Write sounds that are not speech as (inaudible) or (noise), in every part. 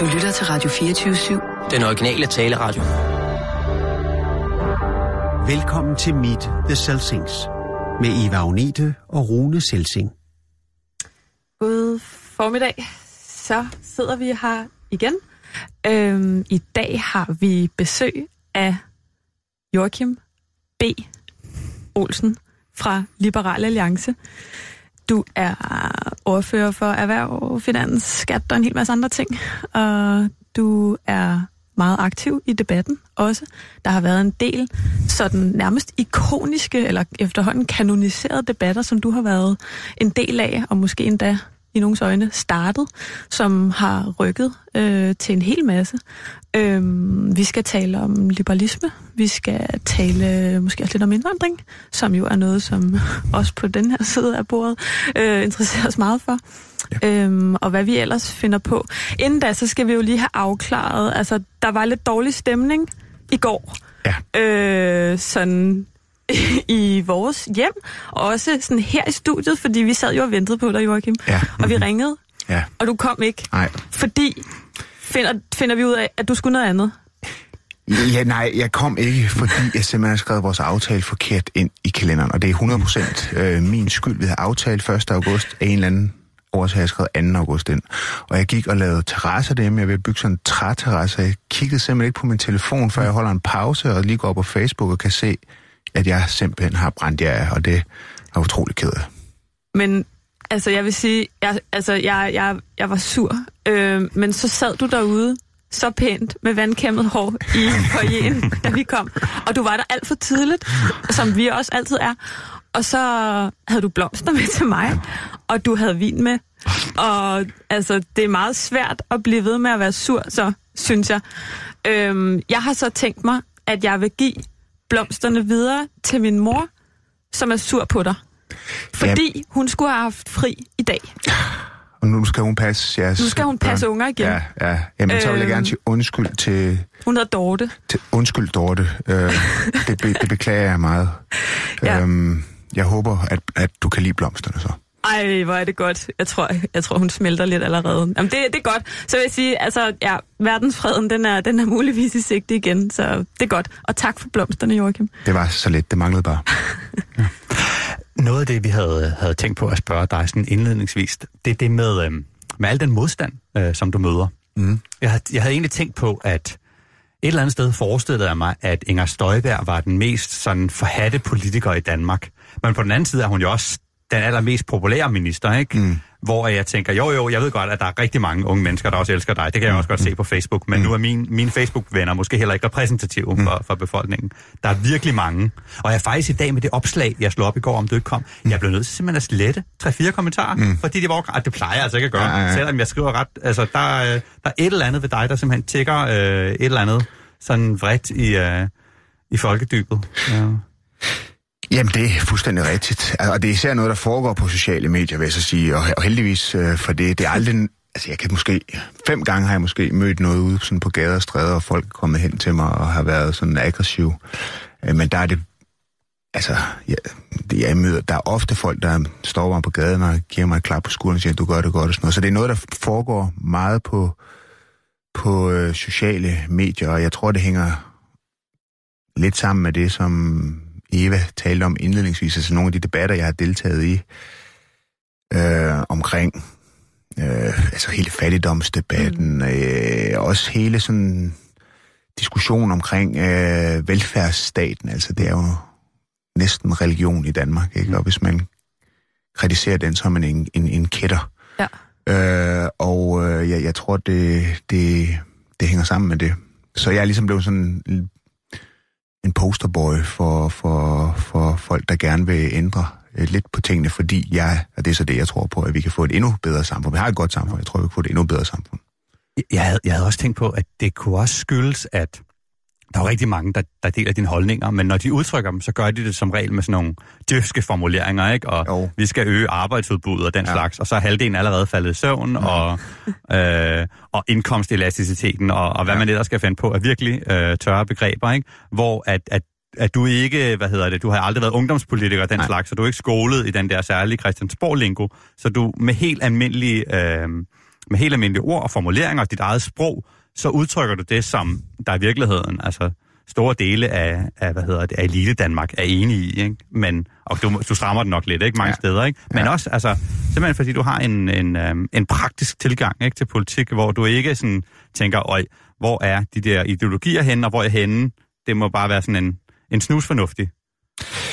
Du lytter til Radio 24-7. Den originale taleradio. Velkommen til Meet the Selsings med Eva Agnete og Rune Selsing. God formiddag. Så sidder vi her igen. Øhm, I dag har vi besøg af Joachim B. Olsen fra Liberal Alliance. Du er ordfører for erhverv, finans, skat og en hel masse andre ting. Og du er meget aktiv i debatten også. Der har været en del sådan nærmest ikoniske eller efterhånden kanoniserede debatter, som du har været en del af, og måske endda i nogens øjne startet, som har rykket øh, til en hel masse. Øh, vi skal tale om liberalisme, vi skal tale måske også lidt om indvandring, som jo er noget, som (laughs) også på den her side af bordet øh, interesserer os meget for. Ja. Øhm, og hvad vi ellers finder på. Inden da, så skal vi jo lige have afklaret, altså der var lidt dårlig stemning i går. Ja. Øh, sådan i vores hjem, og også sådan her i studiet, fordi vi sad jo og ventede på dig, Joachim. Ja. Og vi ringede, Ja. og du kom ikke. Nej. Fordi finder, finder vi ud af, at du skulle noget andet. Ja, nej, jeg kom ikke, fordi jeg simpelthen har skrevet vores aftale forkert ind i kalenderen, og det er 100% øh, min skyld. Vi havde aftalt 1. august af en eller anden årsag, jeg skrevet 2. august ind. Og jeg gik og lavede terrasser derhjemme. Jeg ville bygge sådan en træterrasse, jeg kiggede simpelthen ikke på min telefon, før jeg holder en pause og lige går op på Facebook og kan se, at jeg simpelthen har brændt jer af, og det er utrolig ked af. Men altså, jeg vil sige, jeg, altså, jeg, jeg, jeg var sur. Øh, men så sad du derude så pænt med vandkæmmet hår i (laughs) foyeren, da vi kom. Og du var der alt for tidligt, som vi også altid er. Og så havde du blomster med til mig, og du havde vin med. Og altså, det er meget svært at blive ved med at være sur, så synes jeg. Øhm, jeg har så tænkt mig, at jeg vil give blomsterne videre til min mor, som er sur på dig. Fordi hun skulle have haft fri i dag. Og nu skal hun passe jeres Nu skal hun passe børn. unger igen. Ja, ja. Jamen, så vil jeg Øhm. gerne sige undskyld til, Hun hedder Dorte. til undskyld, Dorte. Øh, det, be, det beklager jeg meget. Ja. Øhm, jeg håber, at, at du kan lide blomsterne så. Ej, hvor er det godt. Jeg tror, jeg tror hun smelter lidt allerede. Jamen, det, det er godt. Så vil jeg sige, altså, ja, verdensfreden, den er, den er muligvis i sigte igen, så det er godt. Og tak for blomsterne, Joachim. Det var så lidt, det manglede bare. (laughs) Noget af det, vi havde, havde tænkt på at spørge dig sådan indledningsvis, det er det med, øhm, med al den modstand, øh, som du møder. Mm. Jeg, havde, jeg havde egentlig tænkt på, at et eller andet sted forestillede jeg mig, at Inger Støjberg var den mest sådan forhatte politiker i Danmark. Men på den anden side er hun jo også den allermest populære minister, ikke? Mm. Hvor jeg tænker, jo jo, jeg ved godt, at der er rigtig mange unge mennesker, der også elsker dig. Det kan jeg også godt se på Facebook. Men mm. nu er min, mine Facebook-venner måske heller ikke repræsentative mm. for, for befolkningen. Der er virkelig mange. Og jeg er faktisk i dag med det opslag, jeg slog op i går, om du ikke kom, jeg blev nødt til simpelthen at slette 3-4 kommentarer, mm. fordi det var at det plejer jeg altså ikke at gøre, Ja, ja, ja. selvom jeg skriver ret. Altså, der, er, øh, der er et eller andet ved dig, der simpelthen tækker øh, et eller andet sådan vredt i, øh, i folkedybet. Ja. Jamen, det er fuldstændig rigtigt. Og det er især noget, der foregår på sociale medier, vil jeg så sige. Og, heldigvis øh, for det. Det er aldrig... Altså, jeg kan måske... Fem gange har jeg måske mødt noget ude sådan på gader og stræder, og folk er kommet hen til mig og har været sådan aggressiv. Øh, men der er det... Altså, ja, det, jeg møder, der er ofte folk, der står mig på gaden og giver mig et klap på skulderen og siger, du gør det godt og sådan noget. Så det er noget, der foregår meget på, på øh, sociale medier, og jeg tror, det hænger lidt sammen med det, som Eva talte om indledningsvis, altså nogle af de debatter, jeg har deltaget i øh, omkring øh, altså hele fattigdomsdebatten, mm. øh, også hele sådan diskussion omkring øh, velfærdsstaten, altså det er jo næsten religion i Danmark, ikke? Og hvis man kritiserer den, så er man en, en, en kætter. Ja. Øh, og øh, jeg, jeg tror, det, det, det hænger sammen med det. Så jeg er ligesom blevet sådan en- posterboy for, for, for folk, der gerne vil ændre øh, lidt på tingene, fordi jeg, og det er så det, jeg tror på, at vi kan få et endnu bedre samfund. Vi har et godt samfund, jeg tror, vi kan få et endnu bedre samfund. Jeg havde, jeg havde også tænkt på, at det kunne også skyldes, at der er jo rigtig mange, der, der deler dine holdninger, men når de udtrykker dem, så gør de det som regel med sådan nogle djøfske formuleringer, ikke? Og Jo. vi skal øge arbejdsudbuddet og den Ja. slags, og så er halvdelen allerede faldet i søvn, ja. og, øh, og indkomstelasticiteten, og, og hvad Ja. man ellers skal finde på, er virkelig øh, tørre begreber, ikke? Hvor at, at at du ikke, hvad hedder det, du har aldrig været ungdomspolitiker den Nej. Nej. slags, så du er ikke skolet i den der særlige Christiansborg-lingo, så du med helt almindelige øh, med helt almindelige ord og formuleringer og dit eget sprog, så udtrykker du det, som der i virkeligheden, altså store dele af, af hvad hedder det, af elite Danmark er enige i, ikke? Men, og du, du strammer det nok lidt, ikke? Mange ja. steder, ikke? Men ja. også, altså, simpelthen fordi du har en, en, øhm, en praktisk tilgang, ikke? Til politik, hvor du ikke sådan tænker, øj, hvor er de der ideologier henne, og hvor er jeg henne? Det må bare være sådan en, en snusfornuftig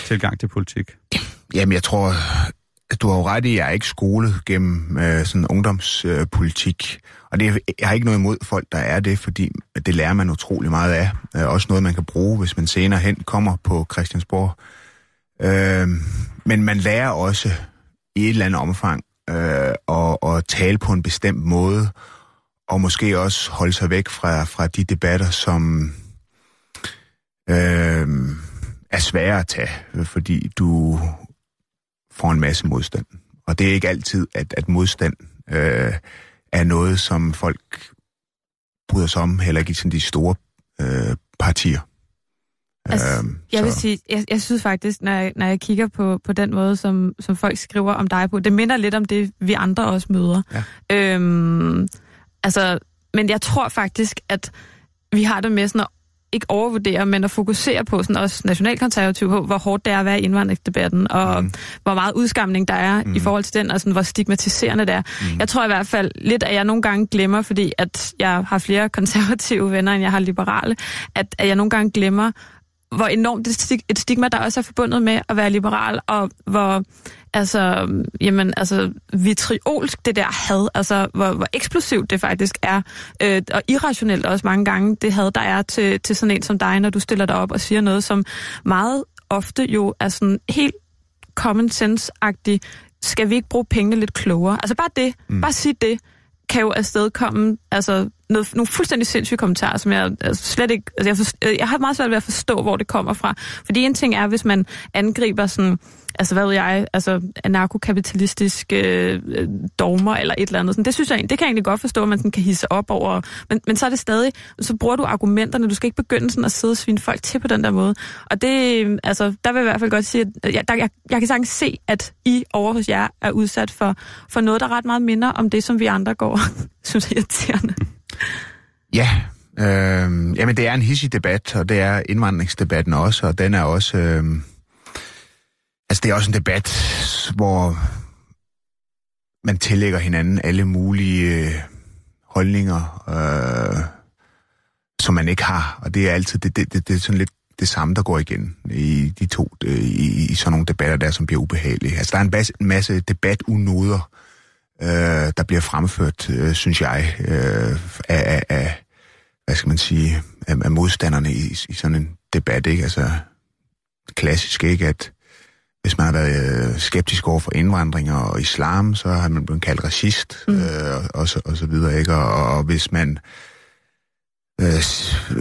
tilgang til politik. Jamen, jeg tror, du har jo ret i, at jeg er ikke skolet gennem øh, sådan ungdomspolitik. Øh, og det, jeg har ikke noget imod folk, der er det, fordi det lærer man utrolig meget af. Øh, også noget, man kan bruge, hvis man senere hen kommer på Christiansborg. Øh, men man lærer også i et eller andet omfang øh, at, at tale på en bestemt måde, og måske også holde sig væk fra, fra de debatter, som øh, er svære at tage, fordi du får en masse modstand. Og det er ikke altid, at, at modstand øh, er noget, som folk bryder sig om, heller ikke i sådan de store øh, partier. Altså, øhm, jeg vil sige, jeg, jeg synes faktisk, når jeg, når jeg kigger på, på den måde, som, som folk skriver om dig på, det minder lidt om det, vi andre også møder. Ja. Øhm, altså, men jeg tror faktisk, at vi har det med sådan at ikke overvurdere, men at fokusere på, sådan også nationalkonservativ, på, hvor hårdt det er at være i indvandringsdebatten, og mm. hvor meget udskamning der er mm. i forhold til den, og sådan, hvor stigmatiserende det er. Mm. Jeg tror i hvert fald lidt, at jeg nogle gange glemmer, fordi at jeg har flere (laughs) konservative venner, end jeg har liberale, at, at jeg nogle gange glemmer, hvor enormt et stigma, der også er forbundet med at være liberal, og hvor altså, jamen, altså, vitriolsk det der had, altså, hvor, hvor eksplosivt det faktisk er, øh, og irrationelt også mange gange, det had, der er til, til sådan en som dig, når du stiller dig op og siger noget, som meget ofte jo er sådan helt common sense-agtigt, skal vi ikke bruge pengene lidt klogere? Altså bare det, mm. bare sige det, kan jo afstedkomme altså, noget, nogle fuldstændig sindssyge kommentarer, som jeg altså, slet ikke... Altså, jeg, forstår, jeg har meget svært ved at forstå, hvor det kommer fra. Fordi en ting er, hvis man angriber sådan altså hvad ved jeg, altså anarkokapitalistiske øh, dogmer eller et eller andet. Sådan, det synes jeg det kan jeg egentlig godt forstå, at man sådan kan hisse op over. Men, men så er det stadig, så bruger du argumenterne. Du skal ikke begynde sådan at sidde og svine folk til på den der måde. Og det, øh, altså, der vil jeg i hvert fald godt sige, at jeg, der, jeg, jeg kan sagtens se, at I over hos jer er udsat for, for noget, der ret meget minder om det, som vi andre går (laughs) synes er irriterende. Ja, øh, jamen det er en hissig debat, og det er indvandringsdebatten også, og den er også... Øh Altså, det er også en debat, hvor man tillægger hinanden alle mulige øh, holdninger, øh, som man ikke har. Og det er altid det, det, det, det er sådan lidt det samme, der går igen i de to, øh, i, i sådan nogle debatter der, som bliver ubehagelige. Altså, der er en masse, en masse debatunoder, øh, der bliver fremført, øh, synes jeg, øh, af, af, af, hvad skal man sige, af, af modstanderne i, i sådan en debat, ikke? Altså, klassisk, ikke? At hvis man har været øh, skeptisk over for indvandring og islam, så har man blevet kaldt racist, mm. øh, og, så, og så videre, ikke? Og, og hvis man øh,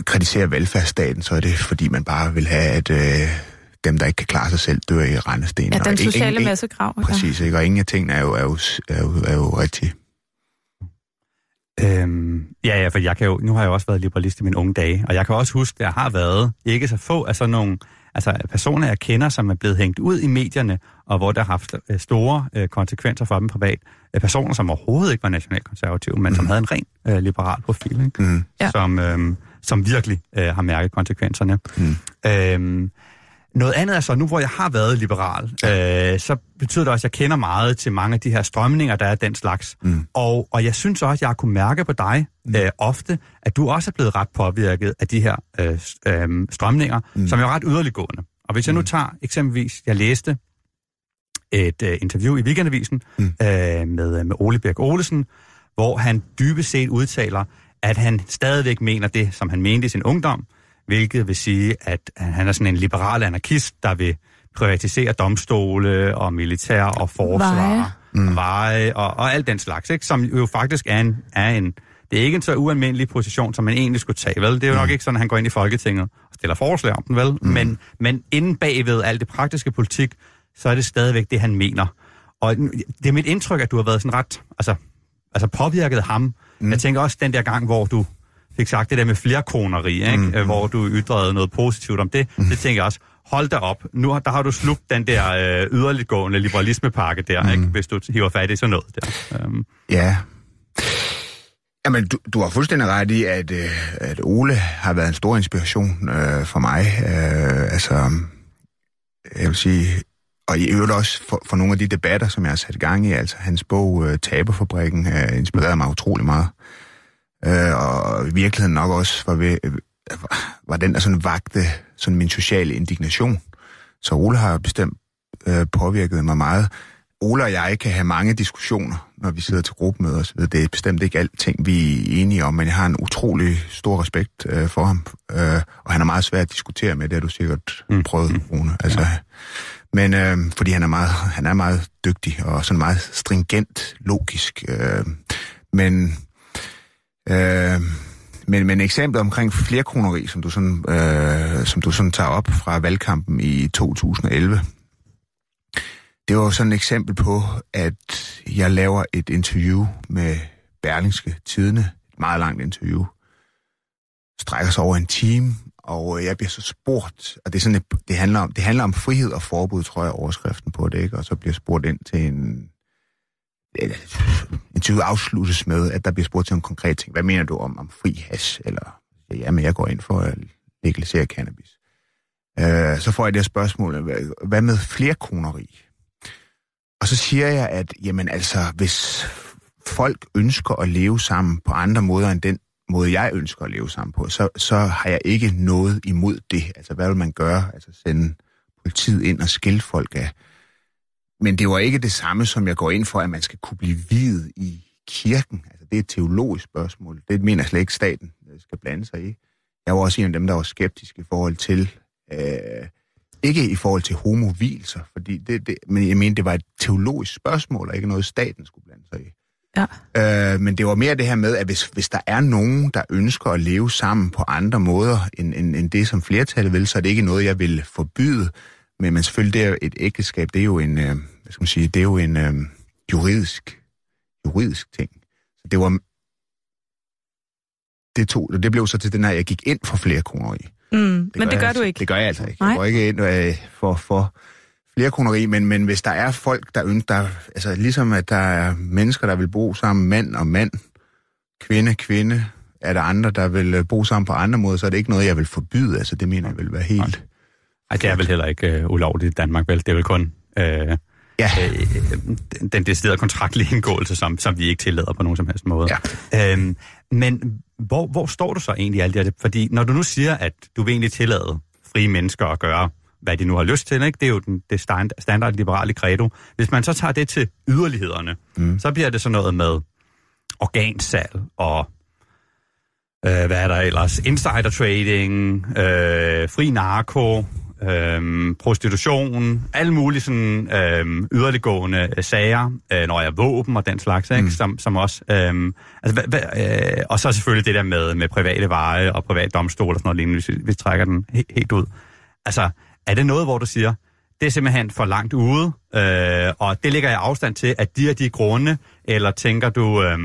kritiserer velfærdsstaten, så er det, fordi man bare vil have, at øh, dem, der ikke kan klare sig selv, dør i rendesten. Ja, den sociale massegrav. Præcis, ikke? Og ingen af tingene er jo, er jo, er jo, er jo rigtige. Øhm, ja, ja, for jeg kan jo, nu har jeg også været liberalist i mine unge dage, og jeg kan også huske, at jeg har været ikke så få af sådan nogle altså personer, jeg kender, som er blevet hængt ud i medierne, og hvor der har haft øh, store øh, konsekvenser for dem privat. Øh, personer, som overhovedet ikke var nationalkonservative, men mm. som havde en ren øh, liberal profil, ikke? Mm. Ja. Som, øh, som virkelig øh, har mærket konsekvenserne. Mm. Øh, noget andet er så, nu hvor jeg har været liberal, ja. øh, så betyder det også, at jeg kender meget til mange af de her strømninger, der er den slags. Mm. Og, og jeg synes også, at jeg har kunne mærke på dig mm. øh, ofte, at du også er blevet ret påvirket af de her øh, øh, strømninger, mm. som er ret yderliggående. Og hvis jeg nu mm. tager eksempelvis, jeg læste et øh, interview i Weekendavisen mm. øh, med, med Ole Birk Olesen, hvor han dybest set udtaler, at han stadigvæk mener det, som han mente i sin ungdom, hvilket vil sige, at han er sådan en liberal anarkist, der vil privatisere domstole og militær og forsvar veje. Mm. og veje og, og alt den slags, ikke? som jo faktisk er en, er en det er ikke en så ualmindelig position, som man egentlig skulle tage, vel? Det er jo mm. nok ikke sådan, at han går ind i Folketinget og stiller forslag om den, vel? Mm. Men, men inden bagved alt det praktiske politik, så er det stadigvæk det, han mener. Og det er mit indtryk, at du har været sådan ret, altså, altså påvirket ham. Mm. Jeg tænker også den der gang, hvor du fik sagt det der med flerkoneri, ikke? Mm. hvor du ytrede noget positivt om det. Mm. Det tænker jeg også, hold da op, nu der har du slugt den der øh, yderliggående liberalismepakke der, mm. ikke? hvis du hiver fat i sådan noget der. Um. Ja, Jamen, du, du har fuldstændig ret i, at, øh, at Ole har været en stor inspiration øh, for mig. Øh, altså, jeg vil sige, og i øvrigt også for, for nogle af de debatter, som jeg har sat i gang i. Altså, hans bog øh, Taberfabrikken har inspireret mig utrolig meget. Øh, og i virkeligheden nok også var, ved, øh, var den, der sådan vagte sådan min sociale indignation. Så Ole har bestemt øh, påvirket mig meget. Ole og jeg kan have mange diskussioner, når vi sidder til gruppemøder osv. Det er bestemt ikke alting, vi er enige om, men jeg har en utrolig stor respekt øh, for ham, øh, og han er meget svær at diskutere med, det har du sikkert mm. prøvet, Rune. Altså, ja. Men øh, fordi han er, meget, han er meget dygtig og sådan meget stringent, logisk. Øh, men, øh, men, men eksemplet omkring flerkroneri, som du sådan, øh, som du sådan tager op fra valgkampen i 2011, det var sådan et eksempel på, at jeg laver et interview med Berlingske Tidene, et meget langt interview, strækker sig over en time, og øh, jeg bliver så spurgt, og det, er sådan et, det, handler om, det handler om frihed og forbud, tror jeg, overskriften på det, ikke? og så bliver spurgt ind til en... Interviewet afsluttes med, at der bliver spurgt til en konkret ting. Hvad mener du om, om fri hash? Eller, ja, men jeg går ind for at legalisere cannabis. Øh, så får jeg det her spørgsmål, hvad med flerkoneri? Og så siger jeg, at jamen altså, hvis folk ønsker at leve sammen på andre måder end den måde, jeg ønsker at leve sammen på, så, så har jeg ikke noget imod det. Altså, hvad vil man gøre? Altså, sende politiet ind og skille folk af. Men det var ikke det samme, som jeg går ind for, at man skal kunne blive videt i kirken. Altså, det er et teologisk spørgsmål. Det mener jeg slet ikke, staten skal blande sig i. Jeg var også en af dem, der var skeptisk i forhold til, øh, ikke i forhold til homovilser, fordi det, det, men jeg mener, det var et teologisk spørgsmål, og ikke noget, staten skulle blande sig i. Ja. Øh, men det var mere det her med, at hvis, hvis der er nogen, der ønsker at leve sammen på andre måder, end, end, end det, som flertallet vil, så er det ikke noget, jeg vil forbyde. Men, men selvfølgelig, det er et ægteskab, det er jo en, øh, hvad skal man sige, det er jo en øh, juridisk, juridisk ting. Så det var, det, tog, det blev så til den her, jeg gik ind for flere kroner i. Mm, det men det gør altså, du ikke? Det gør jeg altså ikke. Nej. Jeg går ikke ind øh, for, for flere koneri, men, men hvis der er folk, der ønsker, altså ligesom at der er mennesker, der vil bo sammen, mand og mand, kvinde, kvinde, er der andre, der vil øh, bo sammen på andre måder, så er det ikke noget, jeg vil forbyde. Altså det mener jeg vil være helt... Nej, det er vel heller ikke uh, ulovligt i Danmark, vel? Det er vel kun uh, ja. uh, den deciderede kontraktlige indgåelse, som, som vi ikke tillader på nogen som helst måde. Ja. Uh, men hvor, hvor står du så egentlig alt det? Fordi når du nu siger, at du vil egentlig tillade frie mennesker at gøre hvad de nu har lyst til. Ikke? Det er jo den, det stand, standard liberale credo. Hvis man så tager det til yderlighederne, mm. så bliver det sådan noget med organsalg og øh, hvad er der ellers? Insider trading, øh, fri narko, øh, prostitution, alle mulige sådan øh, yderliggående øh, sager, øh, når jeg våben og den slags, ikke? Mm. Som, som også... Øh, altså, hva, hva, øh, og så selvfølgelig det der med, med private veje og privat domstol og sådan noget lignende, hvis vi, hvis vi trækker den he, helt ud. Altså, er det noget, hvor du siger, det er simpelthen for langt ude, øh, og det ligger jeg afstand til, at de er de grunde, eller tænker du, øh,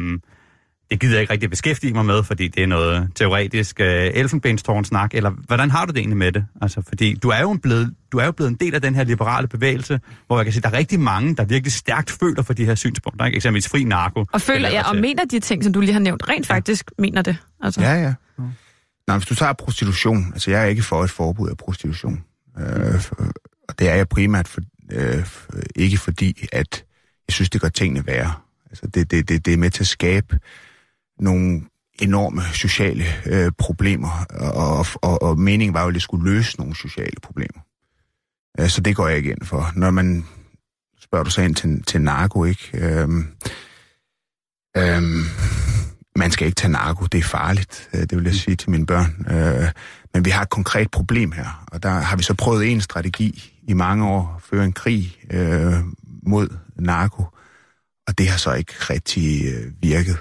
det gider jeg ikke rigtig beskæftige mig med, fordi det er noget teoretisk øh, elfenbenstårn-snak, eller hvordan har du det egentlig med det? Altså, fordi du er, jo blevet, du er jo blevet en del af den her liberale bevægelse, hvor jeg kan sige, der er rigtig mange, der virkelig stærkt føler for de her synspunkter, ikke? eksempelvis fri narko. Og føler, ja, og mener de ting, som du lige har nævnt, rent ja. faktisk mener det. Altså. Ja, ja. Nå, hvis du tager prostitution, altså jeg er ikke for et forbud af prostitution. Øh, og det er jeg primært for, øh, ikke fordi, at jeg synes, det gør tingene værre. Altså, det, det, det, det er med til at skabe nogle enorme sociale øh, problemer, og, og, og meningen var jo, at det skulle løse nogle sociale problemer. Øh, så det går jeg ikke ind for. Når man spørger du så ind til, til narko, ikke? Øhm, øhm, man skal ikke tage narko, det er farligt, øh, det vil jeg sige til mine børn. Øh, men vi har et konkret problem her, og der har vi så prøvet en strategi i mange år, at føre en krig øh, mod narko, og det har så ikke rigtig øh, virket.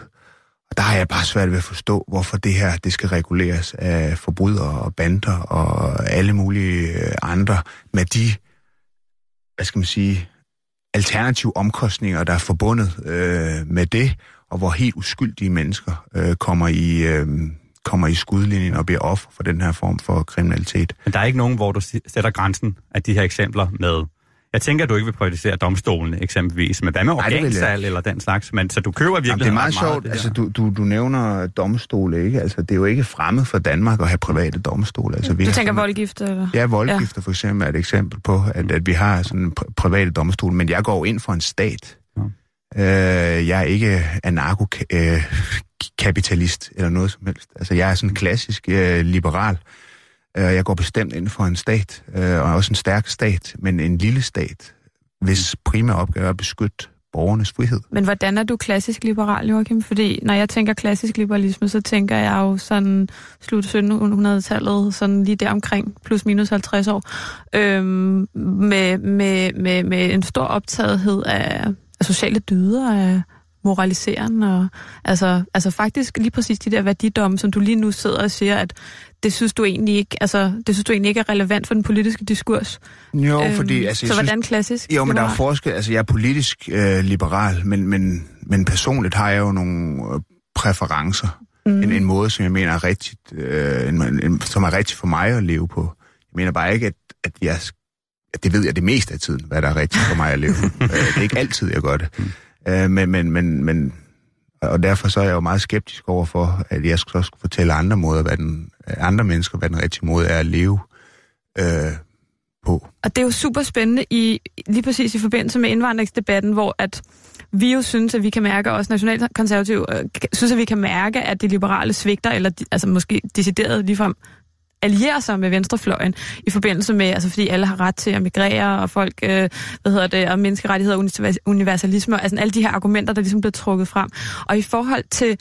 Og der har jeg bare svært ved at forstå, hvorfor det her det skal reguleres af forbrydere og bander og alle mulige øh, andre med de, hvad skal man sige, alternative omkostninger, der er forbundet øh, med det, og hvor helt uskyldige mennesker øh, kommer i... Øh, kommer i skudlinjen og bliver offer for den her form for kriminalitet. Men der er ikke nogen, hvor du sætter grænsen af de her eksempler med jeg tænker, at du ikke vil privatisere domstolene eksempelvis, men hvad med organsalg eller den slags? Men, så du køber virkelig Jamen, det er meget sjovt. det Altså, du, du, du nævner domstole, ikke? Altså, det er jo ikke fremmed for Danmark at have private domstole. Altså, vi Du tænker sådan- voldgift, eller? Ja, voldgifter for eksempel er et eksempel på, at, at vi har sådan en pr- private domstol, men jeg går ind for en stat. Ja. Øh, jeg er ikke anarkokapitalist eller noget som helst. Altså, jeg er sådan klassisk øh, liberal. Øh, Øh, jeg går bestemt ind for en stat, øh, og også en stærk stat, men en lille stat, hvis primære opgave er at beskytte borgernes frihed. Men hvordan er du klassisk liberal, Joachim? Fordi når jeg tænker klassisk liberalisme, så tænker jeg jo sådan slut 1700-tallet, sådan lige der omkring, plus minus 50 år, øhm, med, med, med, med en stor optagethed af, af sociale dyder, af moraliseren, og altså, altså faktisk lige præcis de der værdidomme, som du lige nu sidder og siger, at det synes du egentlig ikke, altså, det synes du egentlig ikke er relevant for den politiske diskurs. Jo, Øhm, fordi... Altså, så jeg synes, hvordan klassisk Jo, men der er forskel. Altså, jeg er politisk øh, liberal, men, men, men personligt har jeg jo nogle øh, præferencer. Mm. En, en måde, som jeg mener er rigtigt, øh, en, en, som er rigtigt for mig at leve på. Jeg mener bare ikke, at, at jeg... At det ved jeg det meste af tiden, hvad der er rigtigt for mig at leve. (laughs) øh, det er ikke altid, jeg gør det. Øh, men, men, men, men, og derfor så er jeg jo meget skeptisk over for, at jeg så skulle fortælle andre måder, hvad den, andre mennesker, hvad den rigtige måde er at leve øh, på. Og det er jo super spændende i lige præcis i forbindelse med indvandringsdebatten, hvor at vi jo synes, at vi kan mærke, også nationalkonservative, øh, synes, at vi kan mærke, at de liberale svigter, eller de, altså måske decideret ligefrem allierer sig med venstrefløjen i forbindelse med, altså fordi alle har ret til at migrere, og folk, øh, hvad hedder det, og menneskerettigheder og universalisme, altså alle de her argumenter, der ligesom bliver trukket frem. Og i forhold til,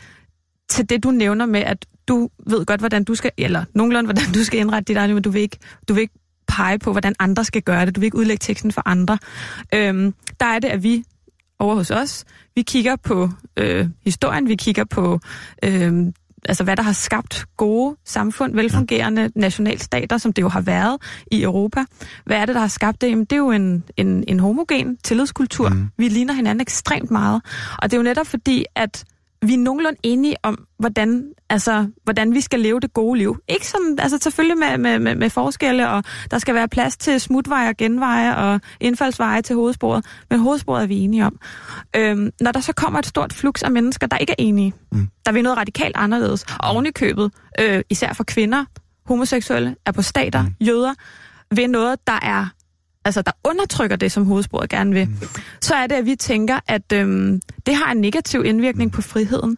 til det, du nævner med, at du ved godt, hvordan du skal, eller nogenlunde, hvordan du skal indrette dit eget liv, men du vil ikke, du vil ikke pege på, hvordan andre skal gøre det. Du vil ikke udlægge teksten for andre. Øhm, der er det, at vi over hos os, vi kigger på øh, historien, vi kigger på øh, altså hvad der har skabt gode samfund, velfungerende nationalstater, som det jo har været i Europa. Hvad er det, der har skabt det? Jamen, det er jo en, en, en homogen tillidskultur. Mm. Vi ligner hinanden ekstremt meget. Og det er jo netop fordi, at vi er nogenlunde enige om, hvordan, altså, hvordan vi skal leve det gode liv. Ikke sådan, altså selvfølgelig med, med, med, med forskelle, og der skal være plads til smutveje og genveje og indfaldsveje til hovedsporet, men hovedsporet er vi enige om. Øhm, når der så kommer et stort flux af mennesker, der ikke er enige, mm. der vil noget radikalt anderledes, og købet, øh, især for kvinder, homoseksuelle, apostater, mm. jøder, ved noget, der er altså der undertrykker det, som hovedsporet gerne vil, mm. så er det, at vi tænker, at øhm, det har en negativ indvirkning på friheden.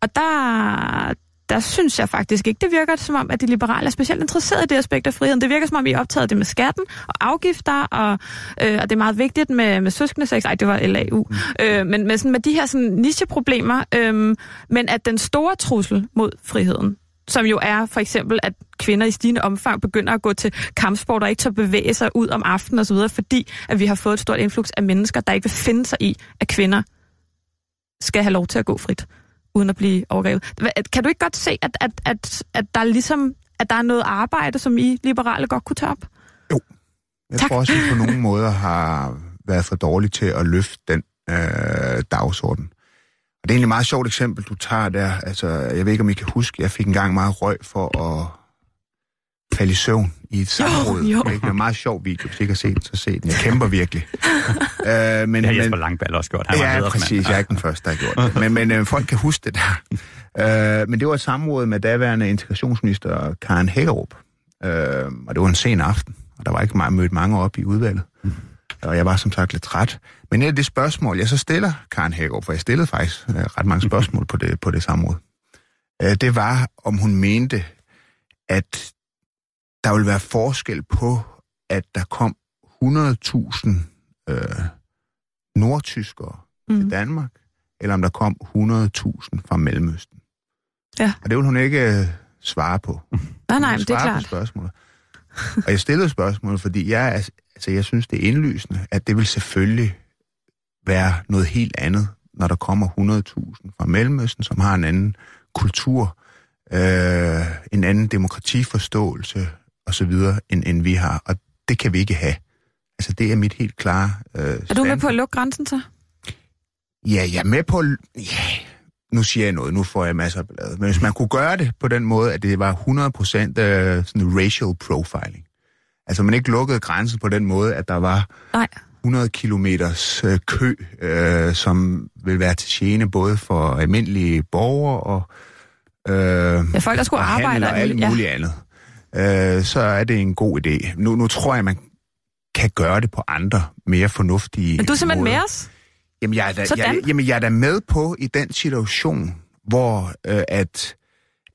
Og der, der synes jeg faktisk ikke, det virker som om, at de liberale er specielt interesserede i det aspekt af friheden. Det virker som om, I er optaget det med skatten og afgifter, og, øh, og det er meget vigtigt med, med søskende sex. Ej, det var LAU. Mm. Øh, men med, sådan, med de her sådan, nicheproblemer, øh, men at den store trussel mod friheden, som jo er for eksempel, at kvinder i stigende omfang begynder at gå til kampsport og ikke tør bevæge sig ud om aftenen osv., fordi at vi har fået et stort influx af mennesker, der ikke vil finde sig i, at kvinder skal have lov til at gå frit, uden at blive overgrebet. Kan du ikke godt se, at, at, at, at der er ligesom at der er noget arbejde, som I liberale godt kunne tage op? Jeg Tak. tror også, at vi på nogle måder har været for dårlige til at løfte den øh, dagsorden. Og det er egentlig et meget sjovt eksempel, du tager der. Altså, jeg ved ikke, om I kan huske, jeg fik engang meget røg for at falde i søvn i et samråd. jo. Det er en meget sjov video, hvis I ikke har set så se den. Jeg kæmper virkelig. (laughs) øh, men, Det har men, Jesper Langballe også gjort. Han var ja, ledermand. præcis. Jeg er ikke den første, der har gjort det. Men, men øh, folk kan huske det der. Øh, men det var et samråd med daværende integrationsminister Karen Hækkerup. Øh, og det var en sen aften, og der var ikke meget, mødt mange op i udvalget. Og jeg var som sagt lidt træt. Men et af de spørgsmål, jeg så stiller Karen Hækkerup, for jeg stillede faktisk øh, ret mange spørgsmål på det, på det samråd, øh, det var, om hun mente, at der ville være forskel på, at der kom 100.000 øh, nordtyskere mm. til Danmark, eller om der kom 100.000 fra Mellemøsten. Ja. Og det vil hun ikke øh, svare på. Nej, nej, det er klart. Spørgsmålet. Og jeg stillede spørgsmålet, fordi jeg, er- altså, jeg synes, det er indlysende, at det vil selvfølgelig være noget helt andet, når der kommer 100.000 fra Mellemøsten, som har en anden kultur, øh, en anden demokratiforståelse osv., end, end vi har. Og det kan vi ikke have. Altså, det er mit helt klare øh, Er du med på at lukke grænsen så? Ja, jeg er med på... Ja, nu siger jeg noget, nu får jeg masser af ballade. Men hvis man kunne gøre det på den måde, at det var 100% øh, sådan racial profiling. Altså man ikke lukkede grænsen på den måde, at der var Nej. 100 kilometers øh, kø, øh, som vil være til gene både for almindelige borgere og, øh, Ja, folk, der skulle og arbejde og alt muligt, ja. andet, øh, så er det en god idé. Nu, nu tror jeg, man kan gøre det på andre, mere fornuftige Men du er simpelthen måder. med os? Jamen, jeg er da, Sådan. jeg, jamen, jeg er da med på i den situation, hvor øh, at,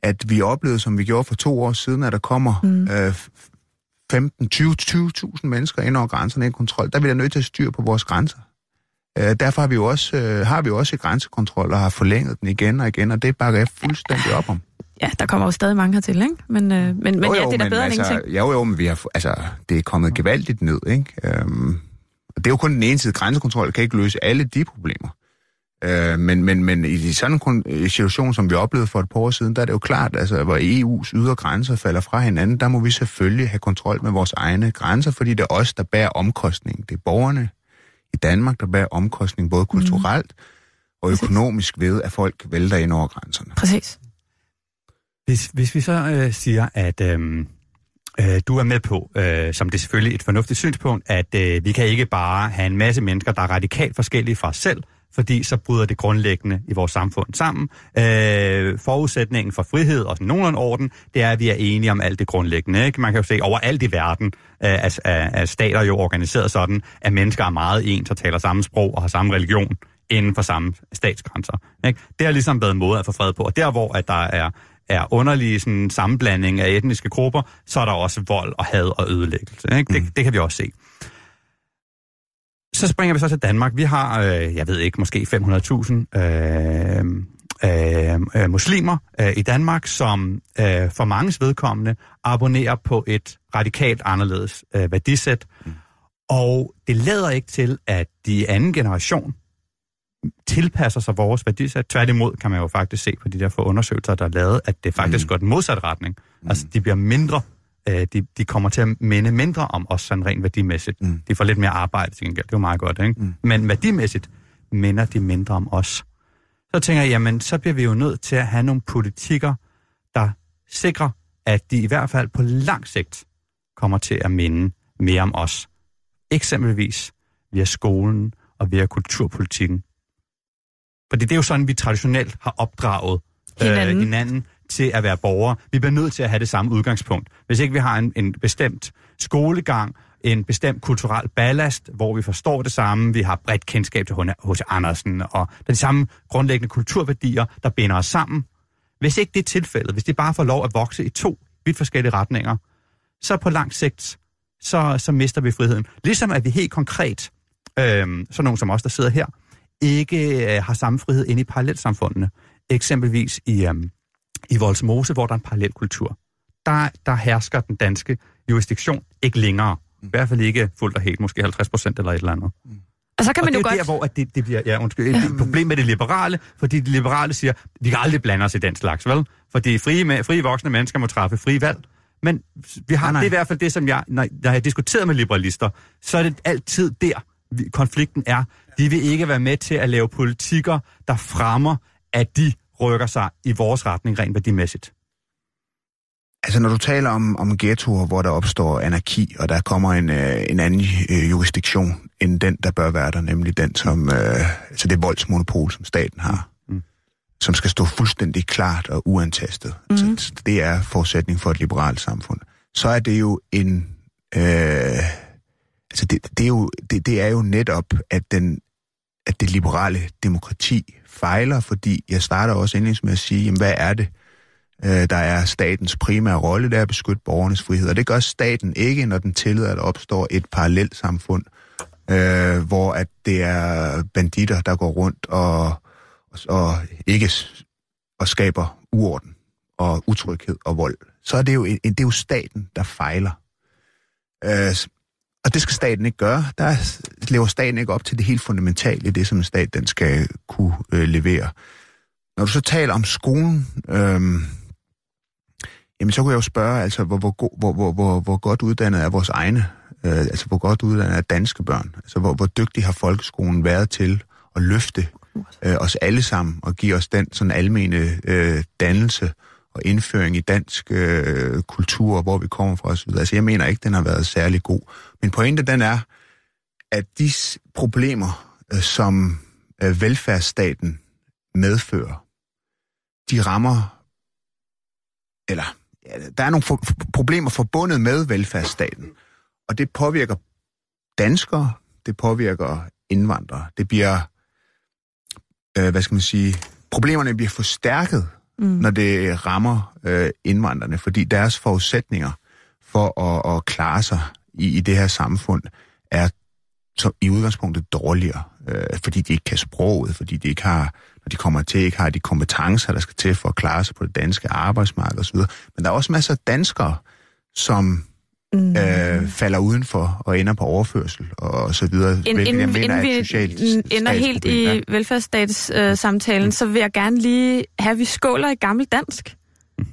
at vi oplevede, som vi gjorde for to år siden, at der kommer mm. øh, 15, 20, 20.000 mennesker ind over grænserne i kontrol. Der er vi da nødt til at styre på vores grænser. Øh, derfor har vi jo også, øh, har vi jo også grænsekontrol og har forlænget den igen og igen, og det bakker jeg fuldstændig op om. Ja, der kommer jo stadig mange hertil, ikke? Men, øh, men, men Jo, ja, jo, det er da bedre altså, end ingenting. Jo, jo, men vi har, altså, det er kommet gevaldigt ned, ikke? Øhm, og det er jo kun den ene side. Grænsekontrol kan ikke løse alle de problemer. Øh, men, men, men i sådan en i situation, som vi oplevede for et par år siden, der er det jo klart, altså, hvor EU's ydre grænser falder fra hinanden, der må vi selvfølgelig have kontrol med vores egne grænser, fordi det er os, der bærer omkostningen. Det er borgerne i Danmark, der bærer omkostningen både kulturelt og økonomisk ved, at folk vælter ind over grænserne. Præcis. Hvis, hvis vi så øh, siger, at øh, øh, du er med på, øh, som det er selvfølgelig et fornuftigt synspunkt, at øh, vi kan ikke bare have en masse mennesker, der er radikalt forskellige fra os selv, fordi så bryder det grundlæggende i vores samfund sammen. Øh, forudsætningen for frihed og sådan nogenlunde orden, det er, at vi er enige om alt det grundlæggende. Ikke? Man kan jo se, overalt i verden øh, er, er, er stater jo organiseret sådan, at mennesker er meget ens og taler samme sprog og har samme religion inden for samme statsgrænser. Ikke? Det har ligesom været en måde at få fred på. Og der, hvor at der er er underlige sådan, sammenblanding af etniske grupper, så er der også vold og had og ødelæggelse. Ikke? Det, Mm. det kan vi også se. Så springer vi så til Danmark. Vi har, øh, jeg ved ikke, måske 500.000 øh, øh, øh, muslimer øh, i Danmark, som øh, for manges vedkommende abonnerer på et radikalt anderledes øh, værdisæt. Mm. Og det lader ikke til, at de anden generation tilpasser sig vores værdisæt. Tværtimod kan man jo faktisk se på de der få undersøgelser, der er lavet, at det faktisk mm. går den modsatte retning. Mm. Altså, de bliver mindre, øh, de, de kommer til at minde mindre om os sådan rent værdimæssigt. Mm. De får lidt mere arbejde til gengæld, det er jo meget godt, ikke? Mm. Men værdimæssigt minder de mindre om os. Så tænker jeg, jamen, så bliver vi jo nødt til at have nogle politikker, der sikrer, at de i hvert fald på lang sigt kommer til at minde mere om os. Eksempelvis via skolen og via kulturpolitikken. Fordi det er jo sådan, vi traditionelt har opdraget Hinanden. Øh, hinanden til at være borgere. Vi bliver nødt til at have det samme udgangspunkt. Hvis ikke vi har en, en bestemt skolegang, en bestemt kulturel ballast, hvor vi forstår det samme, vi har bredt kendskab til H.C. Andersen, og der er de samme grundlæggende kulturværdier, der binder os sammen. Hvis ikke det er tilfældet, hvis det bare får lov at vokse i to vidt forskellige retninger, så på lang sigt, så, så mister vi friheden. Ligesom at vi helt konkret, øh, sådan nogen som os, der sidder her, ikke øh, har samme frihed inde i parallelsamfundene. Eksempelvis i, øh, i Voldsmose, hvor der er en parallelkultur. Der, der hersker den danske jurisdiktion ikke længere. I hvert fald ikke fuldt og helt, måske 50 procent eller et eller andet. Og så kan Og man det jo er godt... der, hvor at det, det bliver ja, undskyld, et problem med det liberale, fordi de liberale siger, vi kan aldrig blande os i den slags, vel? Fordi frie, frie voksne mennesker må træffe frie valg. Men vi har, Nej, nej. det er i hvert fald det, som jeg, når, jeg har diskuteret med liberalister, så er det altid der, konflikten er. De vil ikke være med til at lave politikker, der fremmer, at de rykker sig i vores retning rent værdimæssigt. Altså, når du taler om, om ghettoer, hvor der opstår anarki, og der kommer en, øh, en anden øh, jurisdiktion end den, der bør være der, nemlig den, som, øh, altså det voldsmonopol, som staten har, Mm. mm. som skal stå fuldstændig klart og uantastet. Mm. Mhm. Så det er forudsætning for et liberalt samfund. Så er det jo en... Øh, altså, det, det, er jo, det, det er jo netop, at den at det liberale demokrati fejler, fordi jeg starter også indlægs med at sige, jamen, hvad er det, øh, der er statens primære rolle, det er at beskytte borgernes frihed. Og det gør staten ikke, når den tillader, at der opstår et parallelt samfund, øh, hvor at det er banditter, der går rundt og, og, og ikke og skaber uorden og utryghed og vold. Så er det jo, en, det er jo staten, der fejler. Øh, og det skal staten ikke gøre. Der lever staten ikke op til det helt fundamentale, det som en stat den skal kunne øh, levere. Når du så taler om skolen, øh, jamen så kunne jeg jo spørge, altså, hvor, hvor, hvor, hvor, hvor, hvor godt uddannet er vores egne, øh, altså hvor godt uddannet er danske børn, altså hvor, hvor dygtig har folkeskolen været til at løfte øh, os alle sammen og give os den sådan almene øh, dannelse og indføring i dansk øh, kultur, hvor vi kommer fra osv. Altså jeg mener ikke, den har været særlig god. Min pointe den er, at de problemer, øh, som øh, velfærdsstaten medfører, de rammer, eller ja, der er nogle for, for, problemer forbundet med velfærdsstaten, og det påvirker danskere, det påvirker indvandrere. Det bliver, øh, hvad skal man sige, problemerne bliver forstærket, mm. når det rammer øh, indvandrerne, fordi deres forudsætninger for at, at klare sig i, i det her samfund er så i udgangspunktet dårligere, øh, fordi de ikke kan sproget, fordi de ikke har, når de kommer til, ikke har de kompetencer, der skal til for at klare sig på det danske arbejdsmarked osv. Men der er også masser af danskere, som mm. øh, falder udenfor og ender på overførsel og så videre, Ind, hvilket inden, jeg mener inden er vi et socialt ender helt i ja. velfærdsstatssamtalen, øh, samtalen, så vil jeg gerne lige have, at vi skåler i gammel dansk.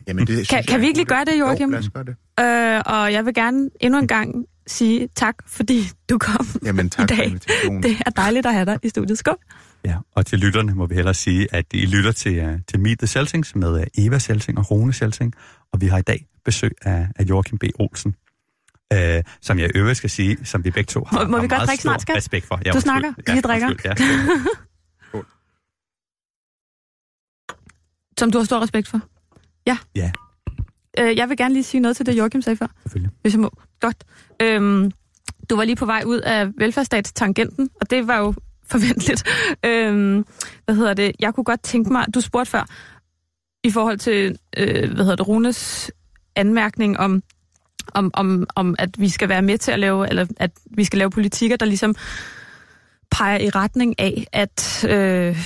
Jamen, det, Kan- jeg kan vi ikke lige gøre det, Joachim? Jo, lad os gøre det. Øh, og jeg vil gerne endnu en gang sige tak, fordi du kom Jamen, tak i for dag. invitationen. Det er dejligt at have dig i studiet. Skål. Ja, og til lytterne må vi hellere sige, at I lytter til, uh, til Meet the Selsings med uh, Eva Selsing og Rune Selsing, og vi har i dag besøg af, af Joachim B. Olsen, uh, som jeg øvrigt skal sige, som vi begge to har, Må- må har vi godt meget stor snart, respekt for. Ja, Du undskyld. snakker, vi drikker. undskyld. Ja, skål. Som du har stor respekt for. Ja. ja, Øh, jeg vil gerne lige sige noget til det, Joachim sagde før. selvfølgelig. hvis jeg må. Godt. Øhm, du var lige på vej ud af velfærdsstatstangenten, og det var jo (laughs) forventeligt. Øhm, hvad hedder det? Jeg kunne godt tænke mig, du spurgte før, i forhold til, øh, hvad hedder det, Runes anmærkning om, om, om, om, at vi skal være med til at lave, eller at vi skal lave politikker, der ligesom peger i retning af, at, øh,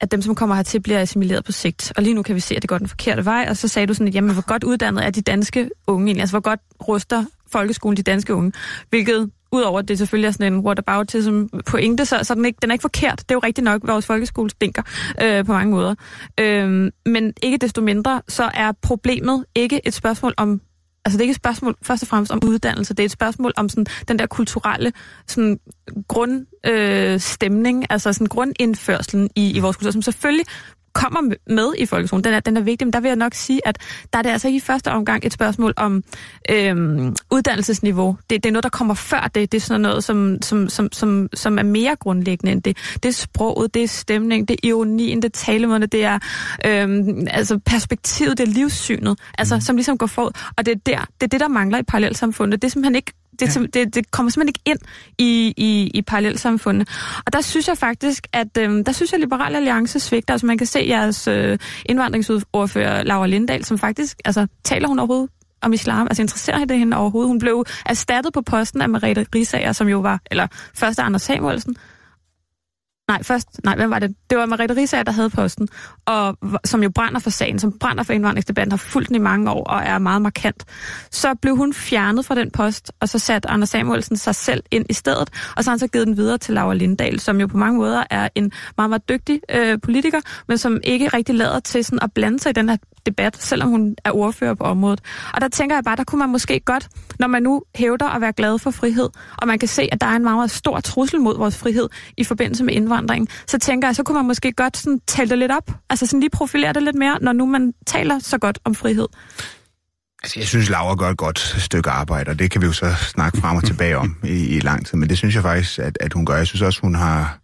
at dem, som kommer hertil, bliver assimileret på sigt. Og lige nu kan vi se, at det går den forkerte vej. Og så sagde du sådan, at jamen, hvor godt uddannet er de danske unge egentlig? Altså, hvor godt ruster folkeskolen de danske unge? Hvilket, udover at det selvfølgelig er sådan en whataboutism pointe, så, så den, ikke, den er ikke forkert. Det er jo rigtigt nok, vores folkeskole stinker øh, på mange måder. Øh, men ikke desto mindre, så er problemet ikke et spørgsmål om Altså det er ikke et spørgsmål først og fremmest om uddannelse, det er et spørgsmål om sådan, den der kulturelle sådan, grundstemning, øh, stemning, altså sådan grundindførselen i, i vores kultur, som selvfølgelig kommer med i folkeskolen. Den er, den er vigtig, men der vil jeg nok sige, at der er det altså ikke i første omgang et spørgsmål om øhm, uddannelsesniveau. Det, det er noget, der kommer før det. Det er sådan noget, som, som, som, som, som er mere grundlæggende end det. Det er sproget, det er stemning, det er ironien, det er talemåden, det er øhm, altså perspektivet, det er livssynet, altså, mm. som ligesom går forud. Og det er, der, det er det, der mangler i parallelsamfundet. Det er simpelthen ikke det, ja. det, det kommer simpelthen ikke ind i, i, i parallelsamfundet. Og der synes jeg faktisk, at øhm, der synes jeg, at Liberal Alliance svigter. Altså man kan se jeres øh, indvandringsordfører, Laura Lindahl, som faktisk, altså taler hun overhovedet om islam? Altså interesserer det hende overhovedet? Hun blev erstattet på posten af Merete Risager, som jo var, eller først af Anders Samuelsen, Nej, først, nej, hvem var det? Det var Merete Risager, der havde posten, og som jo brænder for sagen, som brænder for indvandringsdebatten, har fulgt den i mange år og er meget markant. Så blev hun fjernet fra den post, og så satte Anders Samuelsen sig selv ind i stedet, og så har han så givet den videre til Laura Lindahl, som jo på mange måder er en meget, meget dygtig øh, politiker, men som ikke rigtig lader til sådan at blande sig i den her debat, selvom hun er ordfører på området. Og der tænker jeg bare, der kunne man måske godt, når man nu hævder at være glad for frihed, og man kan se, at der er en meget, meget stor trussel mod vores frihed i forbindelse med indvandring, så tænker jeg, så kunne man måske godt sådan tale det lidt op, altså sådan lige profilere det lidt mere, når nu man taler så godt om frihed. Altså, jeg synes, Laura gør et godt stykke arbejde, og det kan vi jo så snakke frem og tilbage om i, i lang tid. Men det synes jeg faktisk, at, at hun gør. Jeg synes også, hun har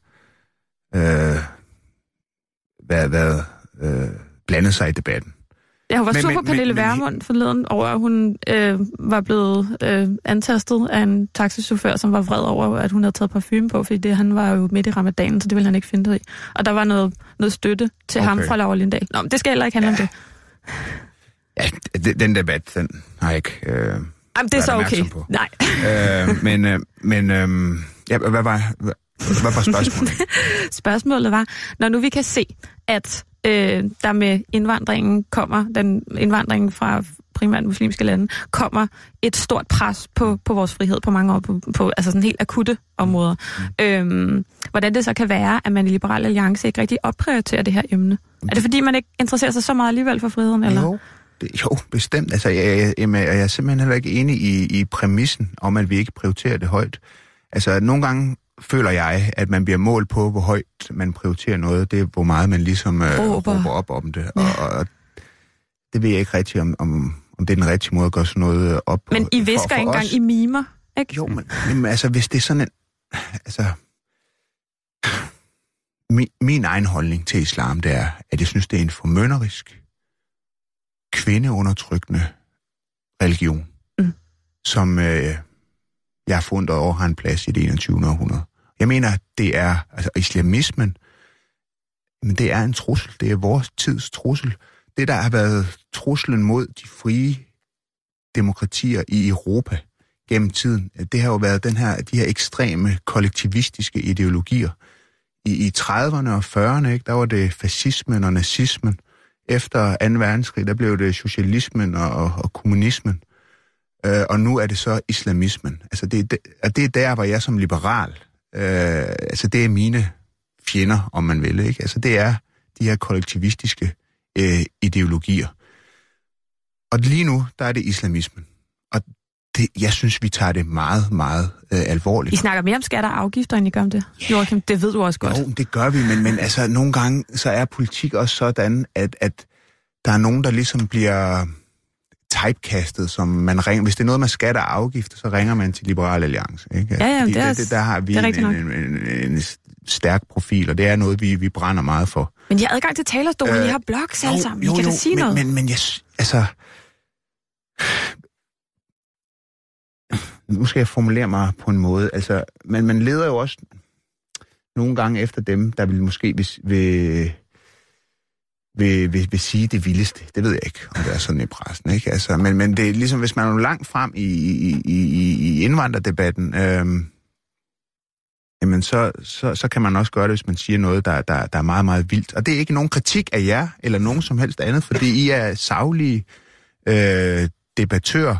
øh, været, været øh, blandet sig i debatten. Jeg var Men- sur på Pernille Vermund forleden over, at hun øh, var blevet øh, antastet af en taxichauffør, som var vred over, at hun havde taget parfume på, fordi det, han var jo midt i ramadanen, så det ville han ikke finde i. Og der var noget, noget støtte til okay. ham fra Laura Lindahl. Nå, men det skal heller ikke handle ja. om det. Ja, den debat, den har jeg ikke... Øh, Jamen, det er så okay. på. Nej. øh, men øh, men øh, ja, hvad var, hvad, hvad var spørgsmålet? (laughs) Spørgsmålet var, når nu vi kan se, at øh, der med indvandringen kommer, den indvandringen fra primært muslimske lande, kommer et stort pres på, på vores frihed på mange år, på, på altså sådan helt akutte områder. Mm. Øhm, hvordan det så kan være, at man i Liberal Alliance ikke rigtig opprioriterer det her emne? Er det fordi, man ikke interesserer sig så meget alligevel for friheden? Eller? Jo, det, jo, bestemt. Altså, jeg, jeg, jeg, jeg er simpelthen heller ikke enig i, i præmissen om, at vi ikke prioriterer det højt. Altså, nogle gange føler jeg, at man bliver målt på, hvor højt man prioriterer noget. Det er, hvor meget man ligesom øh, Råber. råber op om det. Og, og det ved jeg ikke rigtigt, om, om, om det er den rigtige måde at gøre sådan noget op. Men I visker ikke engang i mimer, ikke? Jo, men, men altså, hvis det er sådan en... altså, min, min egen holdning til islam, det er, at jeg synes, det er en formønderisk, kvindeundertrykkende religion, mm. som øh, jeg har fundet over har en plads i det 21. århundrede. Jeg mener, det er, altså islamismen, men det er en trussel. Det er vores tids trussel. Det, der har været truslen mod de frie demokratier i Europa gennem tiden, det har jo været den her, de her ekstreme kollektivistiske ideologier. I, i 30'erne og 40'erne, ikke, der var det fascismen og nazismen. Efter 2. verdenskrig, der blev det socialismen og, og, og kommunismen. Øh, og nu er det så islamismen. Altså det, det, det er der, hvor jeg som liberal, øh, altså det er mine fjender, om man vil. Ikke? Altså det er de her kollektivistiske øh, ideologier. Og lige nu, der er det islamismen. Og det, jeg synes, vi tager det meget, meget øh, alvorligt. I snakker mere om skatter og afgifter, end I gør om det, yeah. Joachim. Det ved du også godt. Jo, det gør vi, men, men altså, nogle gange så er politik også sådan, at, at der er nogen, der ligesom bliver typecastet, som man ringer. Hvis det er noget med skatter og afgifter, så ringer man til Liberal Alliance. Ikke? Ja, ja, det, er, det, det, der har vi en, en, en, en, en stærk profil, og det er noget, vi, vi brænder meget for. Men I har adgang til talerstolen, øh, I har blogs alle sammen, jo, I kan jo, da sige men, noget. Men, men jeg, altså... (sighs) Nu skal jeg formulere mig på en måde. Altså, men man leder jo også nogle gange efter dem, der vil måske vil, vil, vil, vil, vil sige det vildeste. Det ved jeg ikke, om det er sådan i pressen. Ikke? Altså, men, men det er ligesom, hvis man er langt frem i, i, i, i indvandrerdebatten, øhm, jamen så, så, så kan man også gøre det, hvis man siger noget, der, der, der er meget, meget vildt. Og det er ikke nogen kritik af jer, eller nogen som helst andet, fordi I er savlige øh, debattører.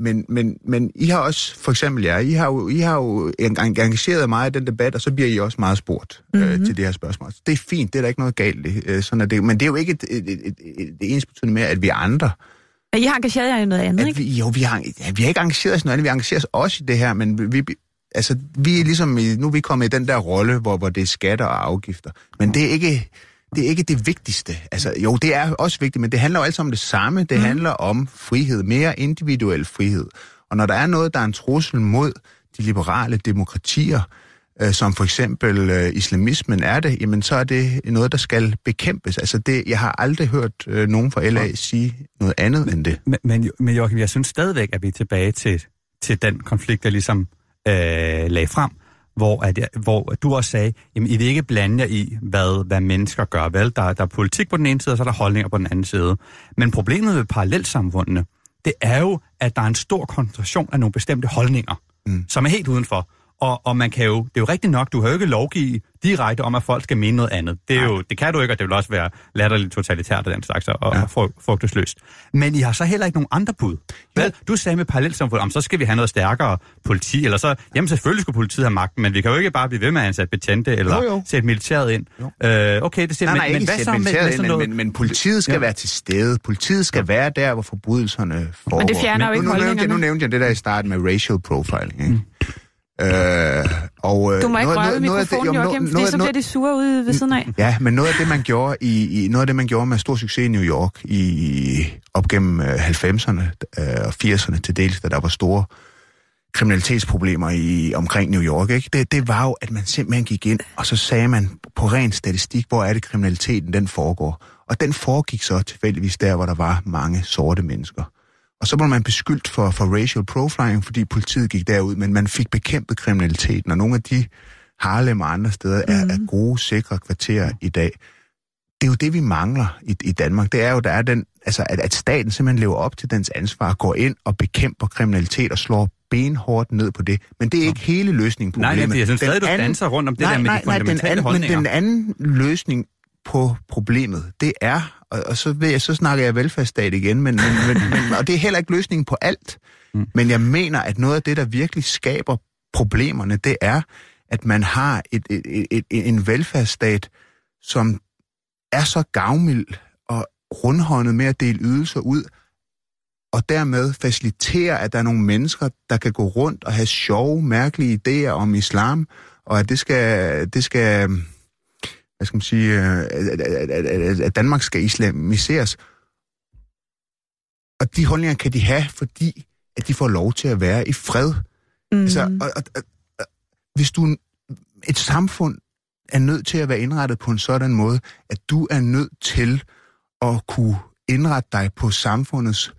Men, men, men I har også, for eksempel jer, I har jo, I har jo engageret meget i den debat, og så bliver I også meget spurgt mm-hmm. øh, til det her spørgsmål. Det er fint, det er der ikke noget galt i. Øh, sådan er det. Men det er jo ikke et, et, et, et, det eneste betydende med, at vi andre... I har engageret jer i noget andet, ikke? Vi, jo, vi har, ja, vi har ikke engageret os i noget andet, vi engagerer os også i det her, men vi, altså, vi er ligesom, nu er vi kommet i den der rolle, hvor, hvor det er skatter og afgifter. Men det er ikke, det er ikke det vigtigste. Altså, jo, det er også vigtigt, men det handler jo altid om det samme. Det mm. handler om frihed, mere individuel frihed. Og når der er noget, der er en trussel mod de liberale demokratier, øh, som for eksempel øh, islamismen er det, jamen så er det noget, der skal bekæmpes. Altså det, jeg har aldrig hørt øh, nogen fra LA sige noget andet end det. Men, men, men Joachim, jeg synes stadigvæk, at vi er tilbage til, til den konflikt, der ligesom øh, lagde frem, hvor, at, hvor du også sagde, jamen I vil ikke blande jer i, hvad, hvad mennesker gør. Vel? Der, der er politik på den ene side, og så er der holdninger på den anden side. Men problemet ved parallelsamfundene, det er jo, at der er en stor koncentration af nogle bestemte holdninger, mm. som er helt udenfor. Og, og man kan jo, det er jo rigtigt nok, du har jo ikke lovgive direkte om, at folk skal mene noget andet. Det, er jo, det kan du ikke, og det vil også være latterligt totalitært og den slags, og, ja. og frugtesløst. Men I har så heller ikke nogen andre bud. Vel, du sagde med parallelsamfund, så skal vi have noget stærkere politi, eller så, jamen selvfølgelig skulle politiet have magten, men vi kan jo ikke bare blive ved med at ansætte betjente, eller jo, jo. sætte militæret ind. Øh, okay, det siger nej, nej, men, men hvad så med, med sådan noget? Men, men, men politiet skal ja. være til stede. Politiet skal ja. være der, hvor forbrydelserne foregår. Men det fjerner men, jo ikke nu, nu, nævnte, nu nævnte jeg det der i starten med racial profiling, ikke? Mm. Øh, og, øh, du må ikke noget, røre noget, mikrofonen, det, Joachim, fordi så bliver det sure ude ved siden af. Ja, men noget af det, man gjorde, i, i, noget af det, man gjorde med stor succes i New York i, op gennem 90'erne øh, og 80'erne til dels, da der var store kriminalitetsproblemer i, omkring New York, ikke? Det, det var jo, at man simpelthen gik ind, og så sagde man på ren statistik, hvor er det kriminaliteten, den foregår. Og den foregik så tilfældigvis der, hvor der var mange sorte mennesker. Og så blev man beskyldt for, for racial profiling, fordi politiet gik derud, men man fik bekæmpet kriminaliteten, og nogle af de Harlem og andre steder er, mm. er gode, sikre kvarterer i dag. Det er jo det, vi mangler i, i Danmark. Det er jo, der er den, altså, at, at staten simpelthen lever op til dens ansvar, går ind og bekæmper kriminalitet og slår benhårdt ned på det. Men det er ikke hele løsningen på nej, problemet. Nej, jeg synes stadig, du danser rundt om det nej, der med nej, de fundamentale nej, den anden, holdninger. Men den anden løsning på problemet, det er, og, og så, ved jeg, så snakker jeg velfærdsstat igen, men, men, men, men, og det er heller ikke løsningen på alt. Mm. Men jeg mener, at noget af det, der virkelig skaber problemerne, det er, at man har et, et, et, et, en velfærdsstat, som er så gavmild og rundhåndet med at dele ydelser ud, og dermed facilitere, at der er nogle mennesker, der kan gå rundt og have sjove, mærkelige idéer om islam, og at det skal, det skal hvad skal man sige, øh, at, at, at, at Danmark skal islamiseres. Og de holdninger kan de have, fordi at de får lov til at være i fred. Mm. Altså, og, og, og, hvis du... Et samfund er nødt til at være indrettet på en sådan måde, at du er nødt til at kunne indrette dig på samfundets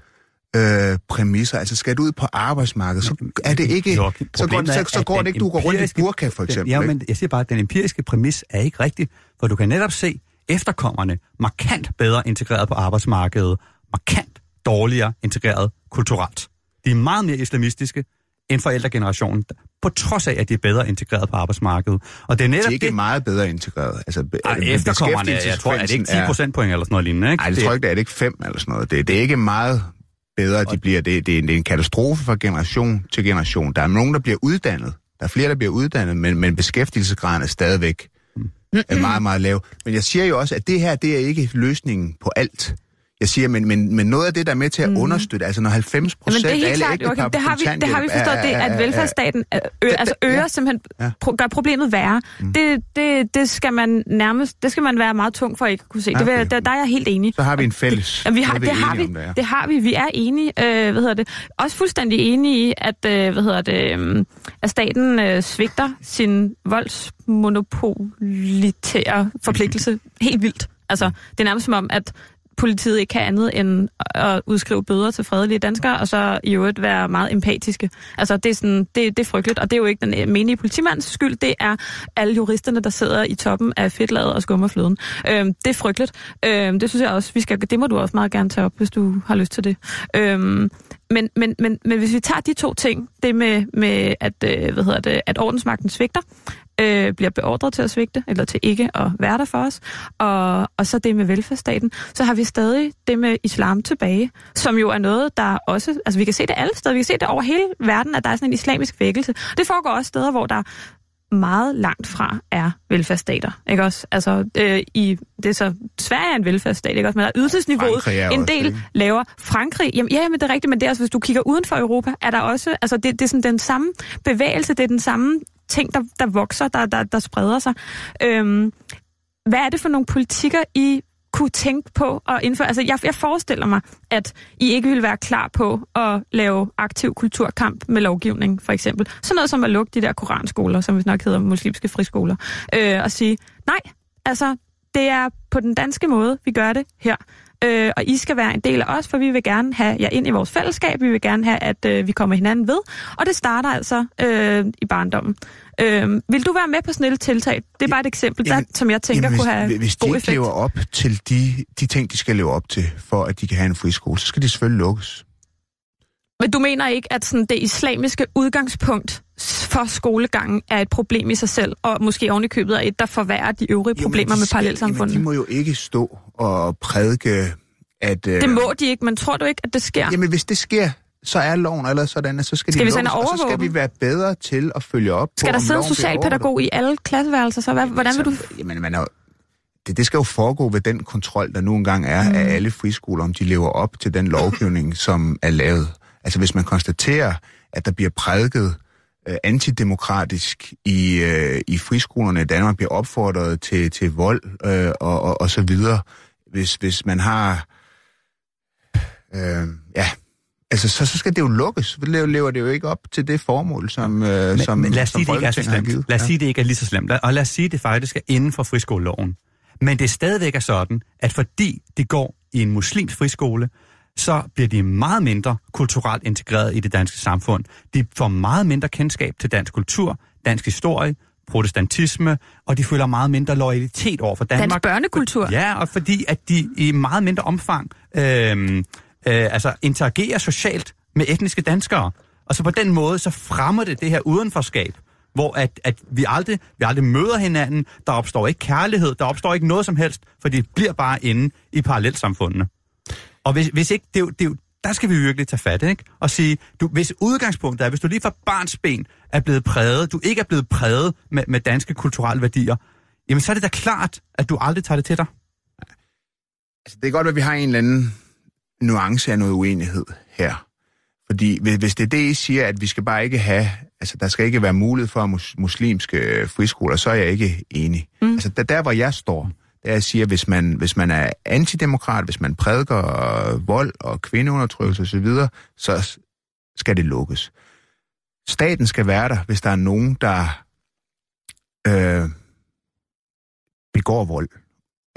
øh, præmisser. Altså skal du ud på arbejdsmarkedet, så er det ikke... Jo, så går, så, er, så går det den ikke, du går rundt i burka for eksempel. Ja, ikke? men jeg siger bare, at den empiriske præmis er ikke rigtig, for du kan netop se efterkommerne markant bedre integreret på arbejdsmarkedet, markant dårligere integreret kulturelt. De er meget mere islamistiske end forældregenerationen, på trods af, at de er bedre integreret på arbejdsmarkedet. Og det er de netop er ikke det, meget bedre integreret. Altså, Ej, efterkommerne, jeg tror, er det ikke 10 er- procentpoint eller sådan noget lignende, ikke? Nej, det tror jeg ikke, det er. Er det ikke fem eller sådan noget. Det, det er ikke meget bedre, de bliver. Det, det, er, det er en katastrofe fra generation til generation. Der er nogen, der bliver uddannet. Der er flere, der bliver uddannet, men, men beskæftigelsesgraden er stadigvæk er meget, meget lav. Men jeg siger jo også, at det her, det er ikke løsningen på alt. Jeg siger, men, men, men noget af det, der er med til at understøtte, altså når 90 Jamen, procent er af alle klart, ægtepar på Det har vi, det har vi forstået, er- det, er- at er- velfærdsstaten øh, ø, altså øger ja. simpelthen, Ja. pro- gør problemet værre. Det, det, det skal man nærmest, det skal man være meget tung for at ikke kunne se. Det vil, Okay. der, der er jeg helt enig. Så har vi en fælles. Ja, vi har, er det, har vi, det er. det har vi. Vi er enige. Øh, hvad hedder det? Også fuldstændig enige i, at, øh, hvad hedder det, øh, at staten øh, svigter sin voldsmonopolitære forpligtelse helt vildt. Altså, det er nærmest som om, at politiet ikke kan andet end at udskrive bøder til fredelige danskere, og så i øvrigt være meget empatiske. Altså, det er, sådan, det, det er frygteligt, og det er jo ikke den menige politimands skyld, det er alle juristerne, der sidder i toppen af fedtlaget og skummer fløden. Øhm, det er frygteligt. Øhm, det synes jeg også, vi skal, det må du også meget gerne tage op, hvis du har lyst til det. Øhm, men, men, men, men hvis vi tager de to ting, det med, med at, øh, hvad hedder det, at ordensmagten svigter, øh, bliver beordret til at svigte, eller til ikke at være der for os, og, og så det med velfærdsstaten, så har vi stadig det med islam tilbage, som jo er noget, der også, altså vi kan se det alle steder, vi kan se det over hele verden, at der er sådan en islamisk vækkelse. Det foregår også steder, hvor der meget langt fra er velfærdsstater, ikke også? Altså, øh, i, det er så, Sverige er en velfærdsstat, ikke også? Men der er ydelsesniveauet er en også, del ikke? lavere. Frankrig, jamen, ja, men det er rigtigt, men det er altså, hvis du kigger uden for Europa, er der også, altså det, det er sådan den samme bevægelse, det er den samme ting, der, der vokser, der, der, der spreder sig. Øhm, hvad er det for nogle politikker, I kunne tænke på at indføre? Altså, jeg, jeg forestiller mig, at I ikke vil være klar på at lave aktiv kulturkamp med lovgivning, for eksempel. Sådan noget som at lukke de der koranskoler, som vi nok hedder muslimske friskoler, øh, og sige, nej, altså, det er på den danske måde, vi gør det her. Øh, og I skal være en del af os, for vi vil gerne have jer ind i vores fællesskab. Vi vil gerne have, at øh, vi kommer hinanden ved. Og det starter altså øh, i barndommen. Øh, vil du være med på sådan et tiltag? Det er bare et eksempel, der, som jeg tænker jamen, hvis, kunne have hvis de god ikke lever op til de, de ting, de skal leve op til, for at de kan have en friskole, så skal de selvfølgelig lukkes. Men du mener ikke, at sådan det islamiske udgangspunkt for skolegangen er et problem i sig selv, og måske oven i købet er et, der forværrer de øvrige Jo, problemer de med skal- parallelsamfundet? Jamen, de må jo ikke stå og prædike, at... Øh, Det må de ikke, men tror du ikke, at det sker? Jamen, hvis det sker, så er loven eller sådan, at så skal, Skal de vi lukkes, og så skal vi være bedre til at følge op på, Skal der sidde en socialpædagog i alle klasseværelser, så hvad, hvordan vil du... Altså, Jamen, man er, det, det skal jo foregå ved den kontrol, der nu engang er mm. af alle friskoler, om de lever op til den lovgivning, som er lavet. Altså hvis man konstaterer, at der bliver prædiket øh, antidemokratisk i, øh, i friskolerne i Danmark, bliver opfordret til, til vold øh, og, og, og så videre. Hvis, hvis man har... Øh, ja, altså så, så skal det jo lukkes. Så lever det jo ikke op til det formål, som, øh, Men, som, men lad os som sige, det ikke er så slemt. Lad os Ja. sige, det ikke er lige så slemt. Og lad os sige, det faktisk er inden for friskoleloven. Men det stadigvæk er sådan, at fordi de går i en muslimsk friskole, så bliver de meget mindre kulturelt integreret i det danske samfund. De får meget mindre kendskab til dansk kultur, dansk historie, protestantisme, og de føler meget mindre loyalitet over for Danmark. Dansk børnekultur? Ja, og fordi at de i meget mindre omfang øh, øh, altså interagerer socialt med etniske danskere. Og så på den måde, så fremmer det det her udenforskab, hvor at, at vi, aldrig, vi aldrig møder hinanden, der opstår ikke kærlighed, der opstår ikke noget som helst, for det bliver bare inde i parallelsamfundene. Og hvis, hvis ikke, det er, jo, det er jo, der skal vi virkelig tage fat, ikke? Og sige, du, hvis udgangspunktet er, hvis du lige fra barns ben er blevet præget, du ikke er blevet præget med, med danske kulturelle værdier, jamen så er det da klart, at du aldrig tager det til dig. Altså, det er godt, at vi har en eller anden nuance af noget uenighed her. Fordi hvis- det er det, I siger, at vi skal bare ikke have, altså der skal ikke være mulighed for mus- muslimske friskoler, så er jeg ikke enig. Mm. Altså der, der, hvor jeg står, der jeg siger, hvis man, hvis man er antidemokrat, hvis man prædiker vold og kvindeundertrykkelse osv., så skal det lukkes. Staten skal være der, hvis der er nogen, der øh, begår vold,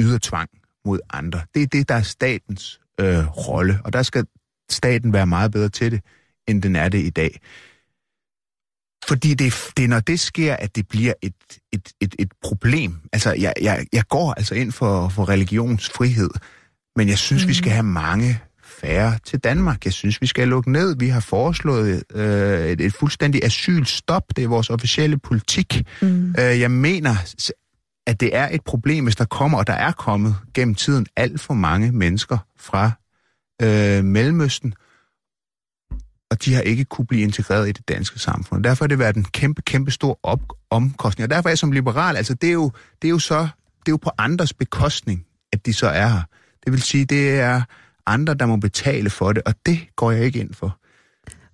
yder tvang mod andre. Det er det, der er statens øh, rolle, og der skal staten være meget bedre til det, end den er det i dag. Fordi det, det er, når det sker, at det bliver et, et, et, et problem. Altså, jeg, jeg, jeg går altså ind for, for religionsfrihed, men jeg synes, mm. vi skal have mange færre til Danmark. Jeg synes, vi skal lukke ned. Vi har foreslået øh, et, et fuldstændig asylstop. Det er vores officielle politik. Mm. Øh, jeg mener, at det er et problem, hvis der kommer, og der er kommet gennem tiden alt for mange mennesker fra øh, Mellemøsten, og de har ikke kunne blive integreret i det danske samfund. Derfor har det været en kæmpe, kæmpe stor op- omkostning. Og derfor er jeg som liberal, altså det er jo, det er jo så, det er jo på andres bekostning, at de så er her. Det vil sige, det er andre, der må betale for det, og det går jeg ikke ind for.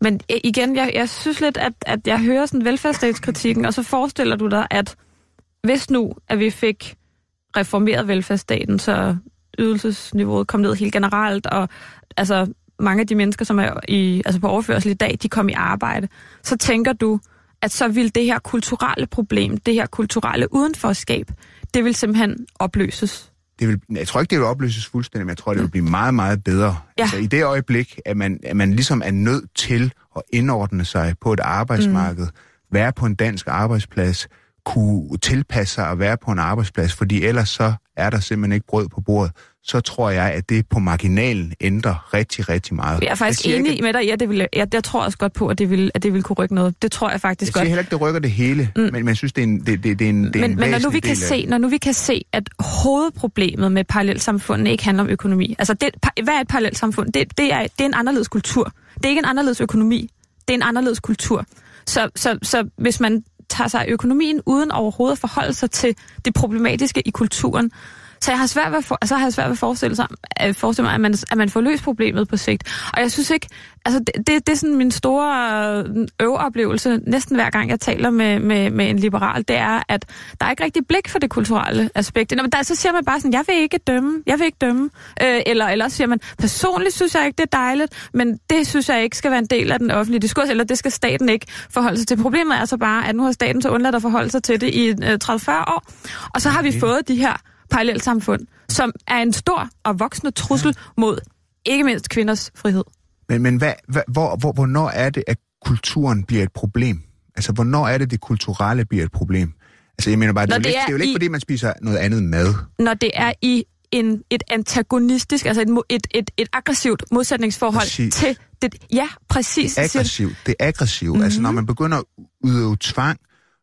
Men igen, jeg, jeg synes lidt, at, at jeg hører sådan velfærdsstatskritikken, og så forestiller du dig, at hvis nu, at vi fik reformeret velfærdsstaten, så ydelsesniveauet kom ned helt generelt, og altså mange af de mennesker, som er i, altså på overførsel i dag, de kom i arbejde, så tænker du, at så vil det her kulturelle problem, det her kulturelle udenforskab, det vil simpelthen opløses. Det vil, jeg tror ikke, det vil opløses fuldstændig, men jeg tror, det vil blive meget, meget bedre. Ja. Altså i det øjeblik, at man, at man ligesom er nødt til at indordne sig på et arbejdsmarked, mm. være på en dansk arbejdsplads, kunne tilpasse sig at være på en arbejdsplads, fordi ellers så er der simpelthen ikke brød på bordet, så tror jeg, at det på marginalen ændrer rigtig, rigtig meget. Jeg er faktisk jeg enig ikke, med dig. Ja, det vil, jeg, jeg tror også godt på, at det, vil, at det vil kunne rykke noget. Det tror jeg faktisk jeg godt. Jeg heller ikke, det rykker det hele, mm. men, jeg synes, det er en, det, det, det er en, det er men, en men når nu, vi kan se, når nu vi kan se, at hovedproblemet med parallelsamfundene ikke handler om økonomi. Altså, det, hvad er et parallelsamfund? Det, det, er, det er en anderledes kultur. Det er ikke en anderledes økonomi. Det er en anderledes kultur. Så, så, så hvis man tager sig af økonomien uden overhovedet at forholde sig til det problematiske i kulturen, så jeg har svært ved, for, altså, har jeg svært ved at forestille, sig, at forestille mig, at man, at man får løst problemet på sigt. Og jeg synes ikke, altså det, det, det er sådan min store øh, øveoplevelse, næsten hver gang jeg taler med, med, med en liberal, det er, at der er ikke rigtig blik for det kulturelle aspekt. Nå, men der, så siger man bare sådan, jeg vil ikke dømme, jeg vil ikke dømme. Øh, eller, eller siger man, personligt synes jeg ikke, det er dejligt, men det synes jeg ikke skal være en del af den offentlige diskurs, eller det skal staten ikke forholde sig til. Problemet er så bare, at nu har staten så undladt at forholde sig til det i øh, 30-40 år, og så har vi fået de her parallelsamfund, som er en stor og voksende trussel mod ikke mindst kvinders frihed. Men, men hvad, hvad, hvor, hvor, hvornår er det, at kulturen bliver et problem? Altså, hvornår er det, det kulturelle bliver et problem? Altså, jeg mener bare, det, er, det, er, det er jo ikke, i, fordi man spiser noget andet mad. Når det er i en, et antagonistisk, altså et, et, et, et aggressivt modsætningsforhold præcis. til det. Ja, præcis. Det er aggressivt. Det er aggressivt. Mm-hmm. Altså, når man begynder at udøve tvang,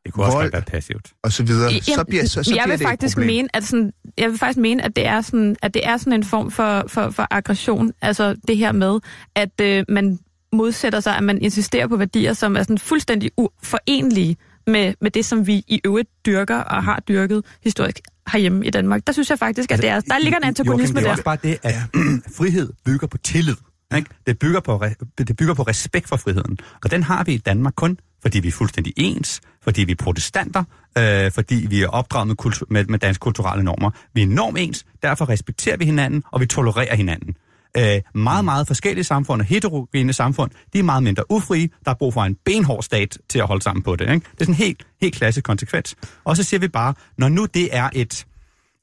det kunne vold, også være passivt. Og så videre. Jamen, så bliver, så, så jeg bliver vil det faktisk mene, at sådan, jeg vil faktisk mene, at det er sådan, at det er sådan en form for, for, for aggression. Altså det her med, at øh, man modsætter sig, at man insisterer på værdier, som er sådan fuldstændig uforenlige med, med det, som vi i øvrigt dyrker og har dyrket historisk herhjemme i Danmark. Der synes jeg faktisk, at det er, der ligger en antagonisme der. det er også bare det, at (clears throat) frihed bygger på tillid. Ikke? Det, bygger på, det bygger på respekt for friheden. Og den har vi i Danmark kun, fordi vi er fuldstændig ens, fordi vi er protestanter, øh, fordi vi er opdraget med, kultur, med, med danske kulturelle normer. Vi er enormt ens, derfor respekterer vi hinanden, og vi tolererer hinanden. Øh, meget, meget forskellige samfund og heterogene samfund, de er meget mindre ufrie. Der er brug for en benhård stat til at holde sammen på det. Ikke? Det er sådan en helt, helt klassisk konsekvens. Og så siger vi bare, når nu det er et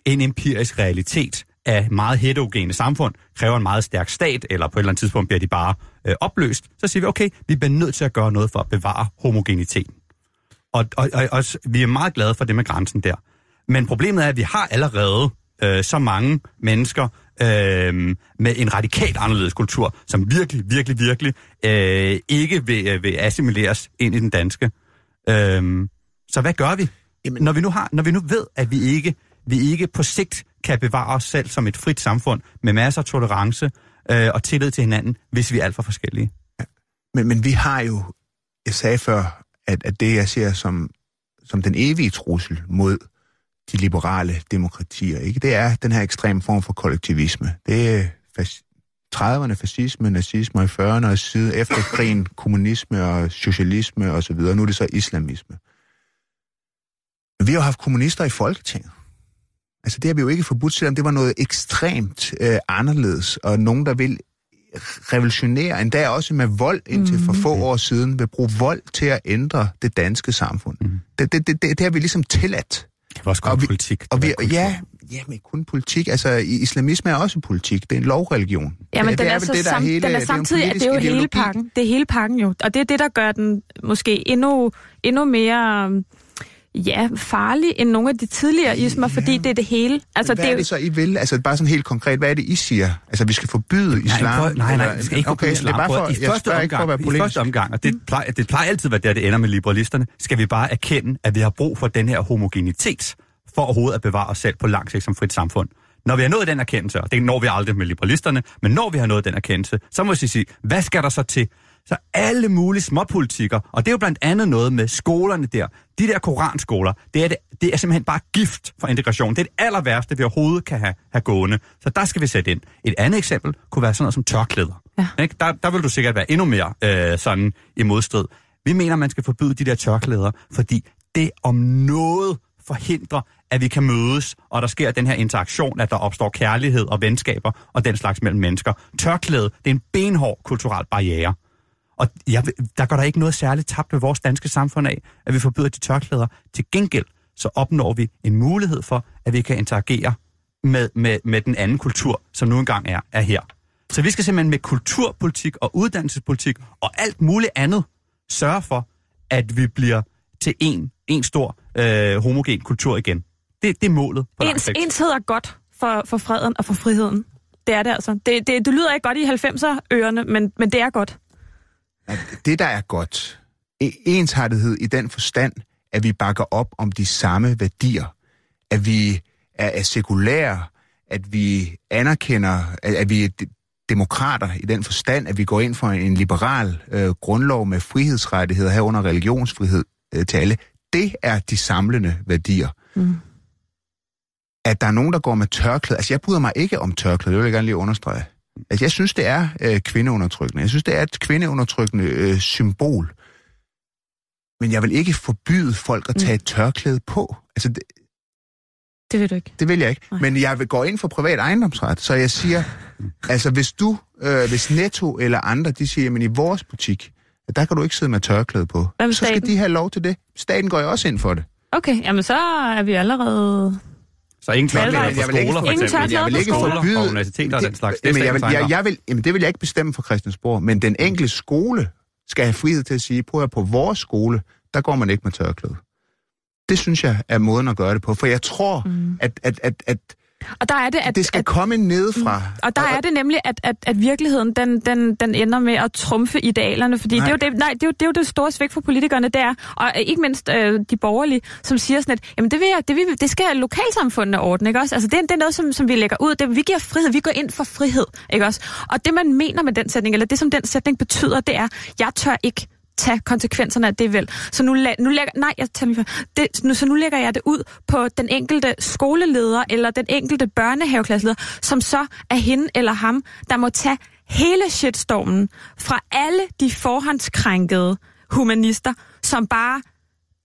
en empirisk realitet, af meget heterogene samfund kræver en meget stærk stat, eller på et eller andet tidspunkt bliver de bare øh, opløst, så siger vi, okay, vi bliver nødt til at gøre noget for at bevare homogeniteten. Og, og, og, og vi er meget glade for det med grænsen der. Men problemet er, at vi har allerede øh, så mange mennesker øh, med en radikalt anderledes kultur, som virkelig, virkelig, virkelig øh, ikke vil, øh, vil assimileres ind i den danske. Øh, så hvad gør vi? Jamen, når vi nu har, når vi nu ved, at vi ikke, vi ikke på sigt kan bevare os selv som et frit samfund med masser af tolerance øh, og tillid til hinanden, hvis vi er alt for forskellige. Ja. Men, men vi har jo, jeg sagde før, at, at det jeg ser som, som den evige trussel mod de liberale demokratier, ikke? det er den her ekstrem form for kollektivisme. Det er fas- 30'erne fascisme, nazisme, og i 40'erne og siden efter krigen kommunisme og socialisme osv. Nu er det så islamisme. Vi har jo haft kommunister i Folketinget. Altså det har vi jo ikke forbudt, selvom det var noget ekstremt øh, anderledes, og nogen, der vil revolutionere, endda også med vold indtil for få år siden, vil bruge vold til at ændre det danske samfund. Mm. Det, det, det, det, det har vi ligesom tilladt. Det var også kun Og vi- politik. Og Det vi, kultur. ja, ja, men kun politik. Altså, islamisme er også politik. Det er en lovreligion. Ja, men det, den det er, så det, der sam, hele- den er det samtidig, at det er jo politisk hele ideologi. pakken. Det er hele pakken jo. Og det er det, der gør den måske endnu, endnu mere øhm, ja, farlig end nogle af de tidligere ismer, fordi det er det hele. Altså, Hvad det er er, det så, I vil? Altså bare sådan helt konkret, hvad er det, I siger? Altså, vi skal forbyde islam? Nej, prøv, nej, nej, eller- vi skal ikke okay, okay, islam. Det er bare for, I jeg første spørger ikke for at være omgang, I polemisk. første omgang, og det plejer, det plejer altid at være der, det ender med liberalisterne, skal vi bare erkende, at vi har brug for den her homogenitet, for overhovedet at bevare os selv på lang sigt som frit samfund. Når vi har nået den erkendelse, og det når vi aldrig med liberalisterne, men når vi har nået den erkendelse, så må vi sige, hvad skal der så til? Så alle mulige småpolitikker, og det er jo blandt andet noget med skolerne der. De der koranskoler, det er, det, det er simpelthen bare gift for integration. Det er det aller værste, vi overhovedet kan have, have gående. Så der skal vi sætte ind. Et andet eksempel kunne være sådan noget som tørklæder. Ja. Ikke? Der, der vil du sikkert være endnu mere øh, sådan i modstrid. Vi mener, man skal forbyde de der tørklæder, fordi det om noget forhindrer, at vi kan mødes, og der sker den her interaktion, at der opstår kærlighed og venskaber og den slags mellem mennesker. Tørklæde, det er en benhård kulturel barriere. Og jeg, der går der ikke noget særligt tabt ved vores danske samfund af, at vi forbyder de tørklæder. Til gengæld så opnår vi en mulighed for, at vi kan interagere med, med, med den anden kultur, som nu engang er, er her. Så vi skal simpelthen med kulturpolitik og uddannelsespolitik og alt muligt andet sørge for, at vi bliver til en, en stor øh, homogen kultur igen. Det, det er målet på ens, sigt. enshed er godt for, for freden og for friheden. Det er det altså. Det, det, det lyder ikke godt i 90'er-ørerne, men, men det er godt. At det, der er godt, e- ensartethed i den forstand, at vi bakker op om de samme værdier, at vi er, er sekulære, at vi anerkender, at, at vi er de- demokrater i den forstand, at vi går ind for en liberal øh, grundlov med frihedsrettigheder herunder religionsfrihed øh, til alle. Det er de samlende værdier. Mm. At der er nogen, der går med tørklæde. Altså, jeg bryder mig ikke om tørklæde, det vil jeg gerne lige understrege. Altså, jeg synes, det er øh, kvindeundertrykkende. Jeg synes, det er et kvindeundertrykkende øh, symbol. Men jeg vil ikke forbyde folk at tage et tørklæde på. Altså, det, Det ved du ikke. det vil jeg ikke. Nej. Men jeg vil gå ind for privat ejendomsret, så jeg siger, (laughs) altså hvis du, øh, hvis Netto eller andre, de siger, men i vores butik, der kan du ikke sidde med tørklæde på. Med så skal de have lov til det. Staten går jo også ind for det. Okay, jamen så er vi allerede... Så ingen tørklæder Men på jeg vil ikke skoler, for eksempel. jeg vil ikke forbyde... Og universiteter og den slags. Det Jamen, jeg vil, jeg, jeg vil, jamen, det vil jeg ikke bestemme for Christiansborg, men den enkelte skole skal have frihed til at sige, prøv at på vores skole, der går man ikke med tørklæde. Det synes jeg er måden at gøre det på, for jeg tror, mm. at, at, at, at Og der er det, at, det skal at, komme nedefra. og der er det nemlig, at, at, at virkeligheden, den, den, den ender med at trumfe idealerne, fordi Nej. det er, jo det, nej, det, er jo, det er jo det store svigt for politikerne, der og ikke mindst øh, de borgerlige, som siger sådan, at jamen det, vil jeg, det, vil, det skal lokalsamfundene ordne, ikke også? Altså det, er- det er noget, som, som vi lægger ud, det, vi giver frihed, vi går ind for frihed, ikke også? Og det, man mener med den sætning, eller det, som den sætning betyder, det er, jeg tør ikke tage konsekvenserne af det vel. Så nu, la- nu lægger, nej, jeg tager mig det, nu, så nu lægger jeg det ud på den enkelte skoleleder eller den enkelte børnehaveklasseleder, som så er hende eller ham, der må tage hele shitstormen fra alle de forhåndskrænkede humanister, som bare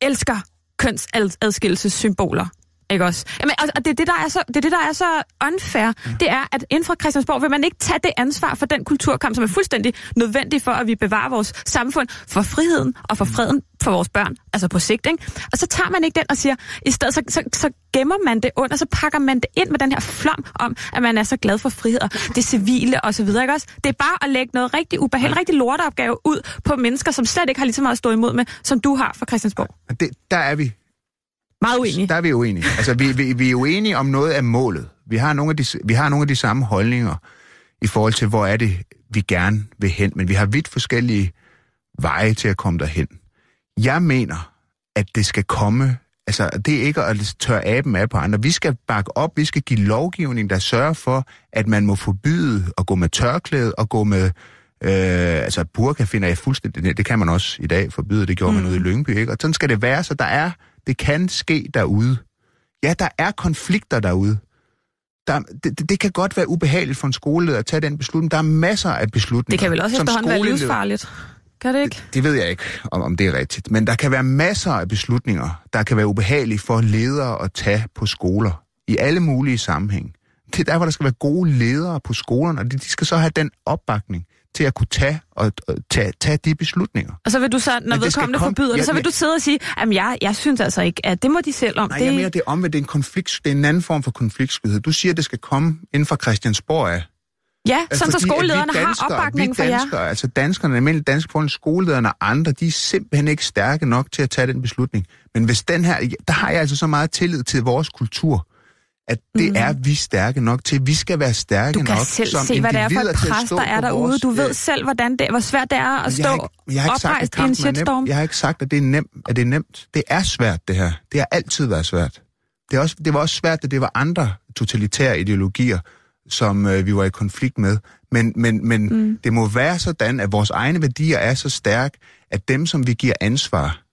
elsker kønsadskillelsessymboler. Ikke også? Jamen, og, og det, er det, der er så, det er det, der er så unfair, det er, at inden for Christiansborg vil man ikke tage det ansvar for den kulturkamp, som er fuldstændig nødvendig for, at vi bevarer vores samfund for friheden og for freden for vores børn, altså på sigt. Ikke? Og så tager man ikke den og siger, i stedet så, så, så gemmer man det under, så pakker man det ind med den her flam om, at man er så glad for frihed og det civile og så videre. Ikke også? Det er bare at lægge noget rigtig ubehageligt, rigtig lorteopgave ud på mennesker, som slet ikke har lige så meget at stå imod med, som du har for Christiansborg. Det, der er vi Meget uenig. Der er vi uenige. Altså, vi, vi, vi er uenige om noget af målet. Vi har, nogle af de, vi har nogle af de samme holdninger i forhold til, hvor er det, vi gerne vil hen. Men vi har vidt forskellige veje til at komme derhen. Jeg mener, at det skal komme... Altså, det er ikke at tørre aben af på andre. Vi skal bakke op, vi skal give lovgivning, der sørger for, at man må forbyde at gå med tørklæde og gå med... Øh, altså, burka finder jeg fuldstændig... Det kan man også i dag forbyde, det gjorde mm. man ude i Lyngby, ikke? Og sådan skal det være, så der er... Det kan ske derude. Ja, der er konflikter derude. Der, det, det- det kan godt være ubehageligt for en skoleleder at tage den beslutning. Der er masser af beslutninger. Det kan vel også efterhånden være livsfarligt. Kan det ikke? det ved jeg ikke, om, om det er rigtigt. Men der kan være masser af beslutninger, der kan være ubehagelige for ledere at tage på skoler. I alle mulige sammenhæng. Det er der, hvor der skal være gode ledere på skolerne, og de, de skal så have den opbakning til at kunne tage, og, og tage, tage de beslutninger. Og så vil du så, når vedkommende komme- forbyder det, Ja, så vil du sidde og sige, at jeg, jeg synes altså ikke, at det må de selv om. Nej, det, jeg mener, det er omvendt. Det er en konflikt, det er en anden form for konfliktskyhed. Du siger, at det skal komme inden for Christiansborg af. ja, sådan så skolelederne har danskere- opbakning vi for jer. danskere, Altså danskerne, almindelige danske forhold, skolelederne og andre, de er simpelthen ikke stærke nok til at tage den beslutning. Men hvis den her, der har jeg altså så meget tillid til vores kultur, at det mm. er vi stærke nok til. Vi skal være stærke Du kan nok selv som se, hvad det er for et pres, stå der er derude. vores, Du ved øh, selv, hvordan det, hvor svært det er at jeg har stå ikke, jeg har ikke sagt, oprejst i en shitstorm. nem. Jeg har ikke sagt, at det er nemt. At det er nemt. Det er svært, det her. Det har altid været svært. Det, er også, det var også svært, at det var andre totalitære ideologier, som øh, vi var i konflikt med. Men, men, men mm. det må være sådan, at vores egne værdier er så stærke, at dem, som vi giver ansvar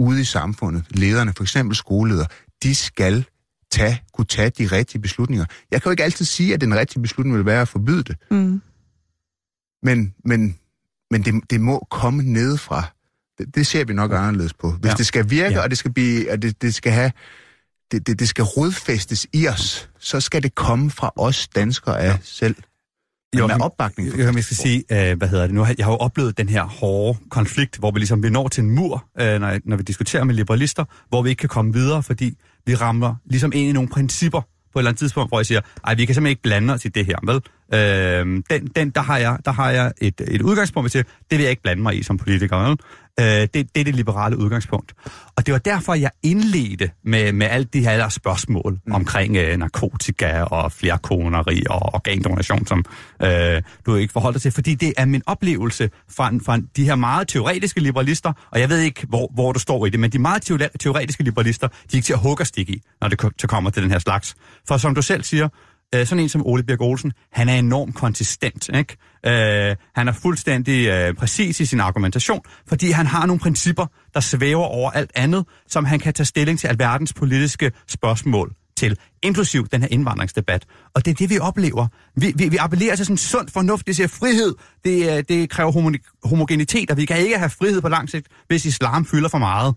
ude i samfundet, lederne, for eksempel skoleledere, de skal tage, kunne tage de rigtige beslutninger. Jeg kan jo ikke altid sige, at den rigtige beslutning vil være at forbyde det. Mm. Men, men, men det, det må komme nedefra. Det, det ser vi nok anderledes på. Hvis Ja. ja. det skal virke, Ja. ja. og det skal blive, og det, det skal have, det, det, det skal rodfæstes i os, så skal det komme fra os danskere af selv. Men Jo, med opbakning. fra Jeg, skal sige, øh, hvad hedder det nu? Jeg har jo oplevet den her hårde konflikt, hvor vi ligesom vi når til en mur, øh, når, når vi diskuterer med liberalister, hvor vi ikke kan komme videre, fordi vi rammer ligesom ind i nogle principper på et eller andet tidspunkt, hvor jeg siger, ej, vi kan simpelthen ikke blande os i det her, vel? Øh, den, den, der har jeg, der har jeg et, et udgangspunkt, siger, det vil jeg ikke blande mig i som politiker? Øh, det, det er det liberale udgangspunkt. Og det var derfor, jeg indledte med, med alt de her spørgsmål mm. omkring øh, narkotika og flerkoneri og organdonation, som øh, du ikke forholder til. Fordi det er min oplevelse fra, fra de her meget teoretiske liberalister, og jeg ved ikke, hvor, hvor du står i det, men de meget teore- teoretiske liberalister, de er ikke til at hugge og stikke i, når det ko- til kommer til den her slags. For som du selv siger, øh, sådan en som Ole Birk Olsen, han er enormt konsistent. Ikke? Øh, han er fuldstændig øh, præcis i sin argumentation, fordi han har nogle principper, der svæver over alt andet, som han kan tage stilling til alverdens politiske spørgsmål til, inklusiv den her indvandringsdebat. Og det er det, vi oplever. Vi, vi, vi appellerer til sådan sund fornuft. Det siger frihed. Det, øh, det kræver homo- homogenitet, og vi kan ikke have frihed på lang sigt, hvis islam fylder for meget.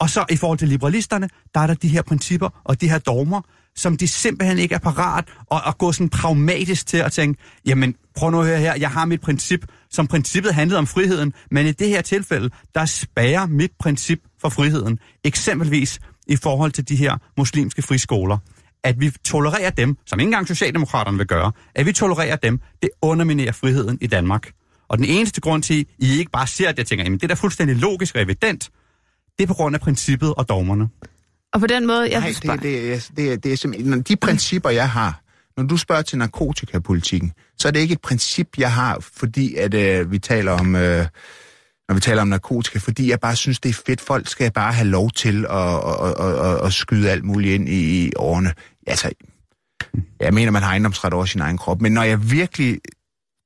Og så i forhold til liberalisterne, der er der de her principper og de her dogmer, som de simpelthen ikke er parat og, at gå sådan pragmatisk til at tænke, jamen prøv nu at høre her, jeg har mit princip, som princippet handlede om friheden, men i det her tilfælde, der spærer mit princip for friheden, eksempelvis i forhold til de her muslimske friskoler, at vi tolererer dem, som ikke engang Socialdemokraterne vil gøre, at vi tolererer dem, det underminerer friheden i Danmark. Og den eneste grund til, at I ikke bare ser det, jeg tænker, jamen det er da fuldstændig logisk og evident, det er på grund af princippet og dogmerne. Og på den måde, jeg Nej, det, det, er, det, er, det er simpelthen... De principper, jeg har, når du spørger til narkotikapolitikken, så er det ikke et princip, jeg har, fordi at øh, vi taler om... Øh, når vi taler om narkotika, fordi jeg bare synes, det er fedt. Folk skal bare have lov til at, at, at, at, at skyde alt muligt ind i, i årene. Altså, jeg mener, man har ejendomsret over sin egen krop, men når jeg virkelig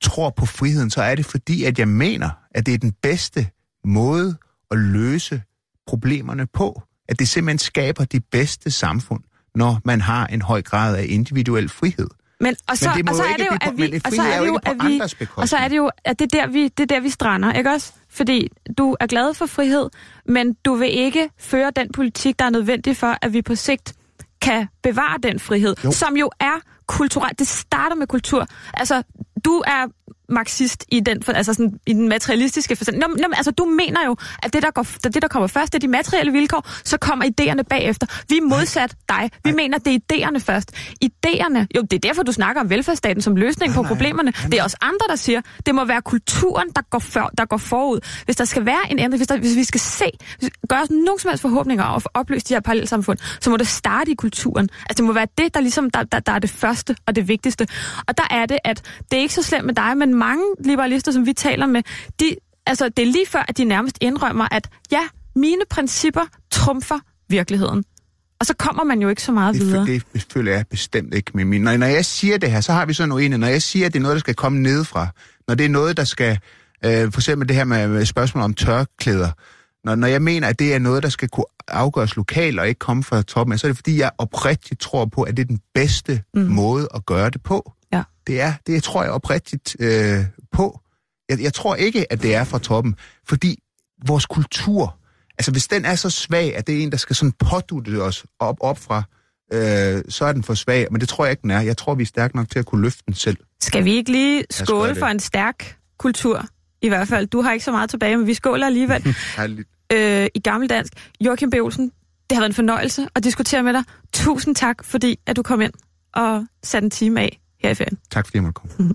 tror på friheden, så er det fordi, at jeg mener, at det er den bedste måde at løse problemerne på. At det simpelthen skaber de bedste samfund, når man har en høj grad af individuel frihed. Men, og så, Men det og så er ikke det jo, at vi, det og så er det jo, at vi, og så er det jo, at det er, der, vi, det er der, vi strander, ikke også? Fordi du er glad for frihed, men du vil ikke føre den politik, der er nødvendig for, at vi på sigt kan bevare den frihed. Jo. som jo er kulturelt. Det starter med kultur. Altså, du er marxist i den, altså sådan, i den materialistiske forstand. Nå, nå, altså, du mener jo, at det der, går, det, der kommer først, det er de materielle vilkår, så kommer idéerne bagefter. Vi er modsat dig. Vi mener, det er idéerne først. Idéerne, jo, det er derfor, du snakker om velfærdsstaten som løsning på problemerne. Det er også andre, der siger, det må være kulturen, der går, for, der går forud. Hvis der skal være en ændring, hvis, der, hvis vi skal se, gøre os nogen som helst forhåbninger få opløst de her parallelsamfund, så må det starte i kulturen. Altså, det må være det, der ligesom, der, der, der er det første og det vigtigste. Og der er det, at det er ikke så slemt med dig, men mange liberalister, som vi taler med, de, altså, det er lige før, at de nærmest indrømmer, at ja, mine principper trumfer virkeligheden. Og så kommer man jo ikke så meget Det, videre. det, det føler jeg bestemt ikke med min. Når, når jeg siger det her, så har vi sådan noget Når jeg siger, at det er noget, der skal komme nedefra, når det er noget, der skal... Øh, for eksempel det her med, med spørgsmål om tørklæder. Når, når jeg mener, at det er noget, der skal kunne afgøres lokalt og ikke komme fra toppen, så er det fordi, jeg oprigtigt tror på, at det er den bedste mm. måde at gøre det på. Ja. Det er, det tror jeg oprigtigt øh, på. Jeg, jeg tror ikke, at det er fra toppen, fordi vores kultur, altså hvis den er så svag, at det er en, der skal sådan pådutte os op, op fra øh, så er den for svag. Men det tror jeg ikke, den er. Jeg tror, vi er stærke nok til at kunne løfte den selv. Skal vi ikke lige skåle for en stærk kultur? I hvert fald. Du har ikke så meget tilbage, men vi skåler alligevel. (laughs) Øh, I gammeldansk. Joachim B. Olsen, det har været en fornøjelse at diskutere med dig. Tusind tak, fordi at du kom ind og satte en time af her i ferien. Tak fordi jeg måtte komme.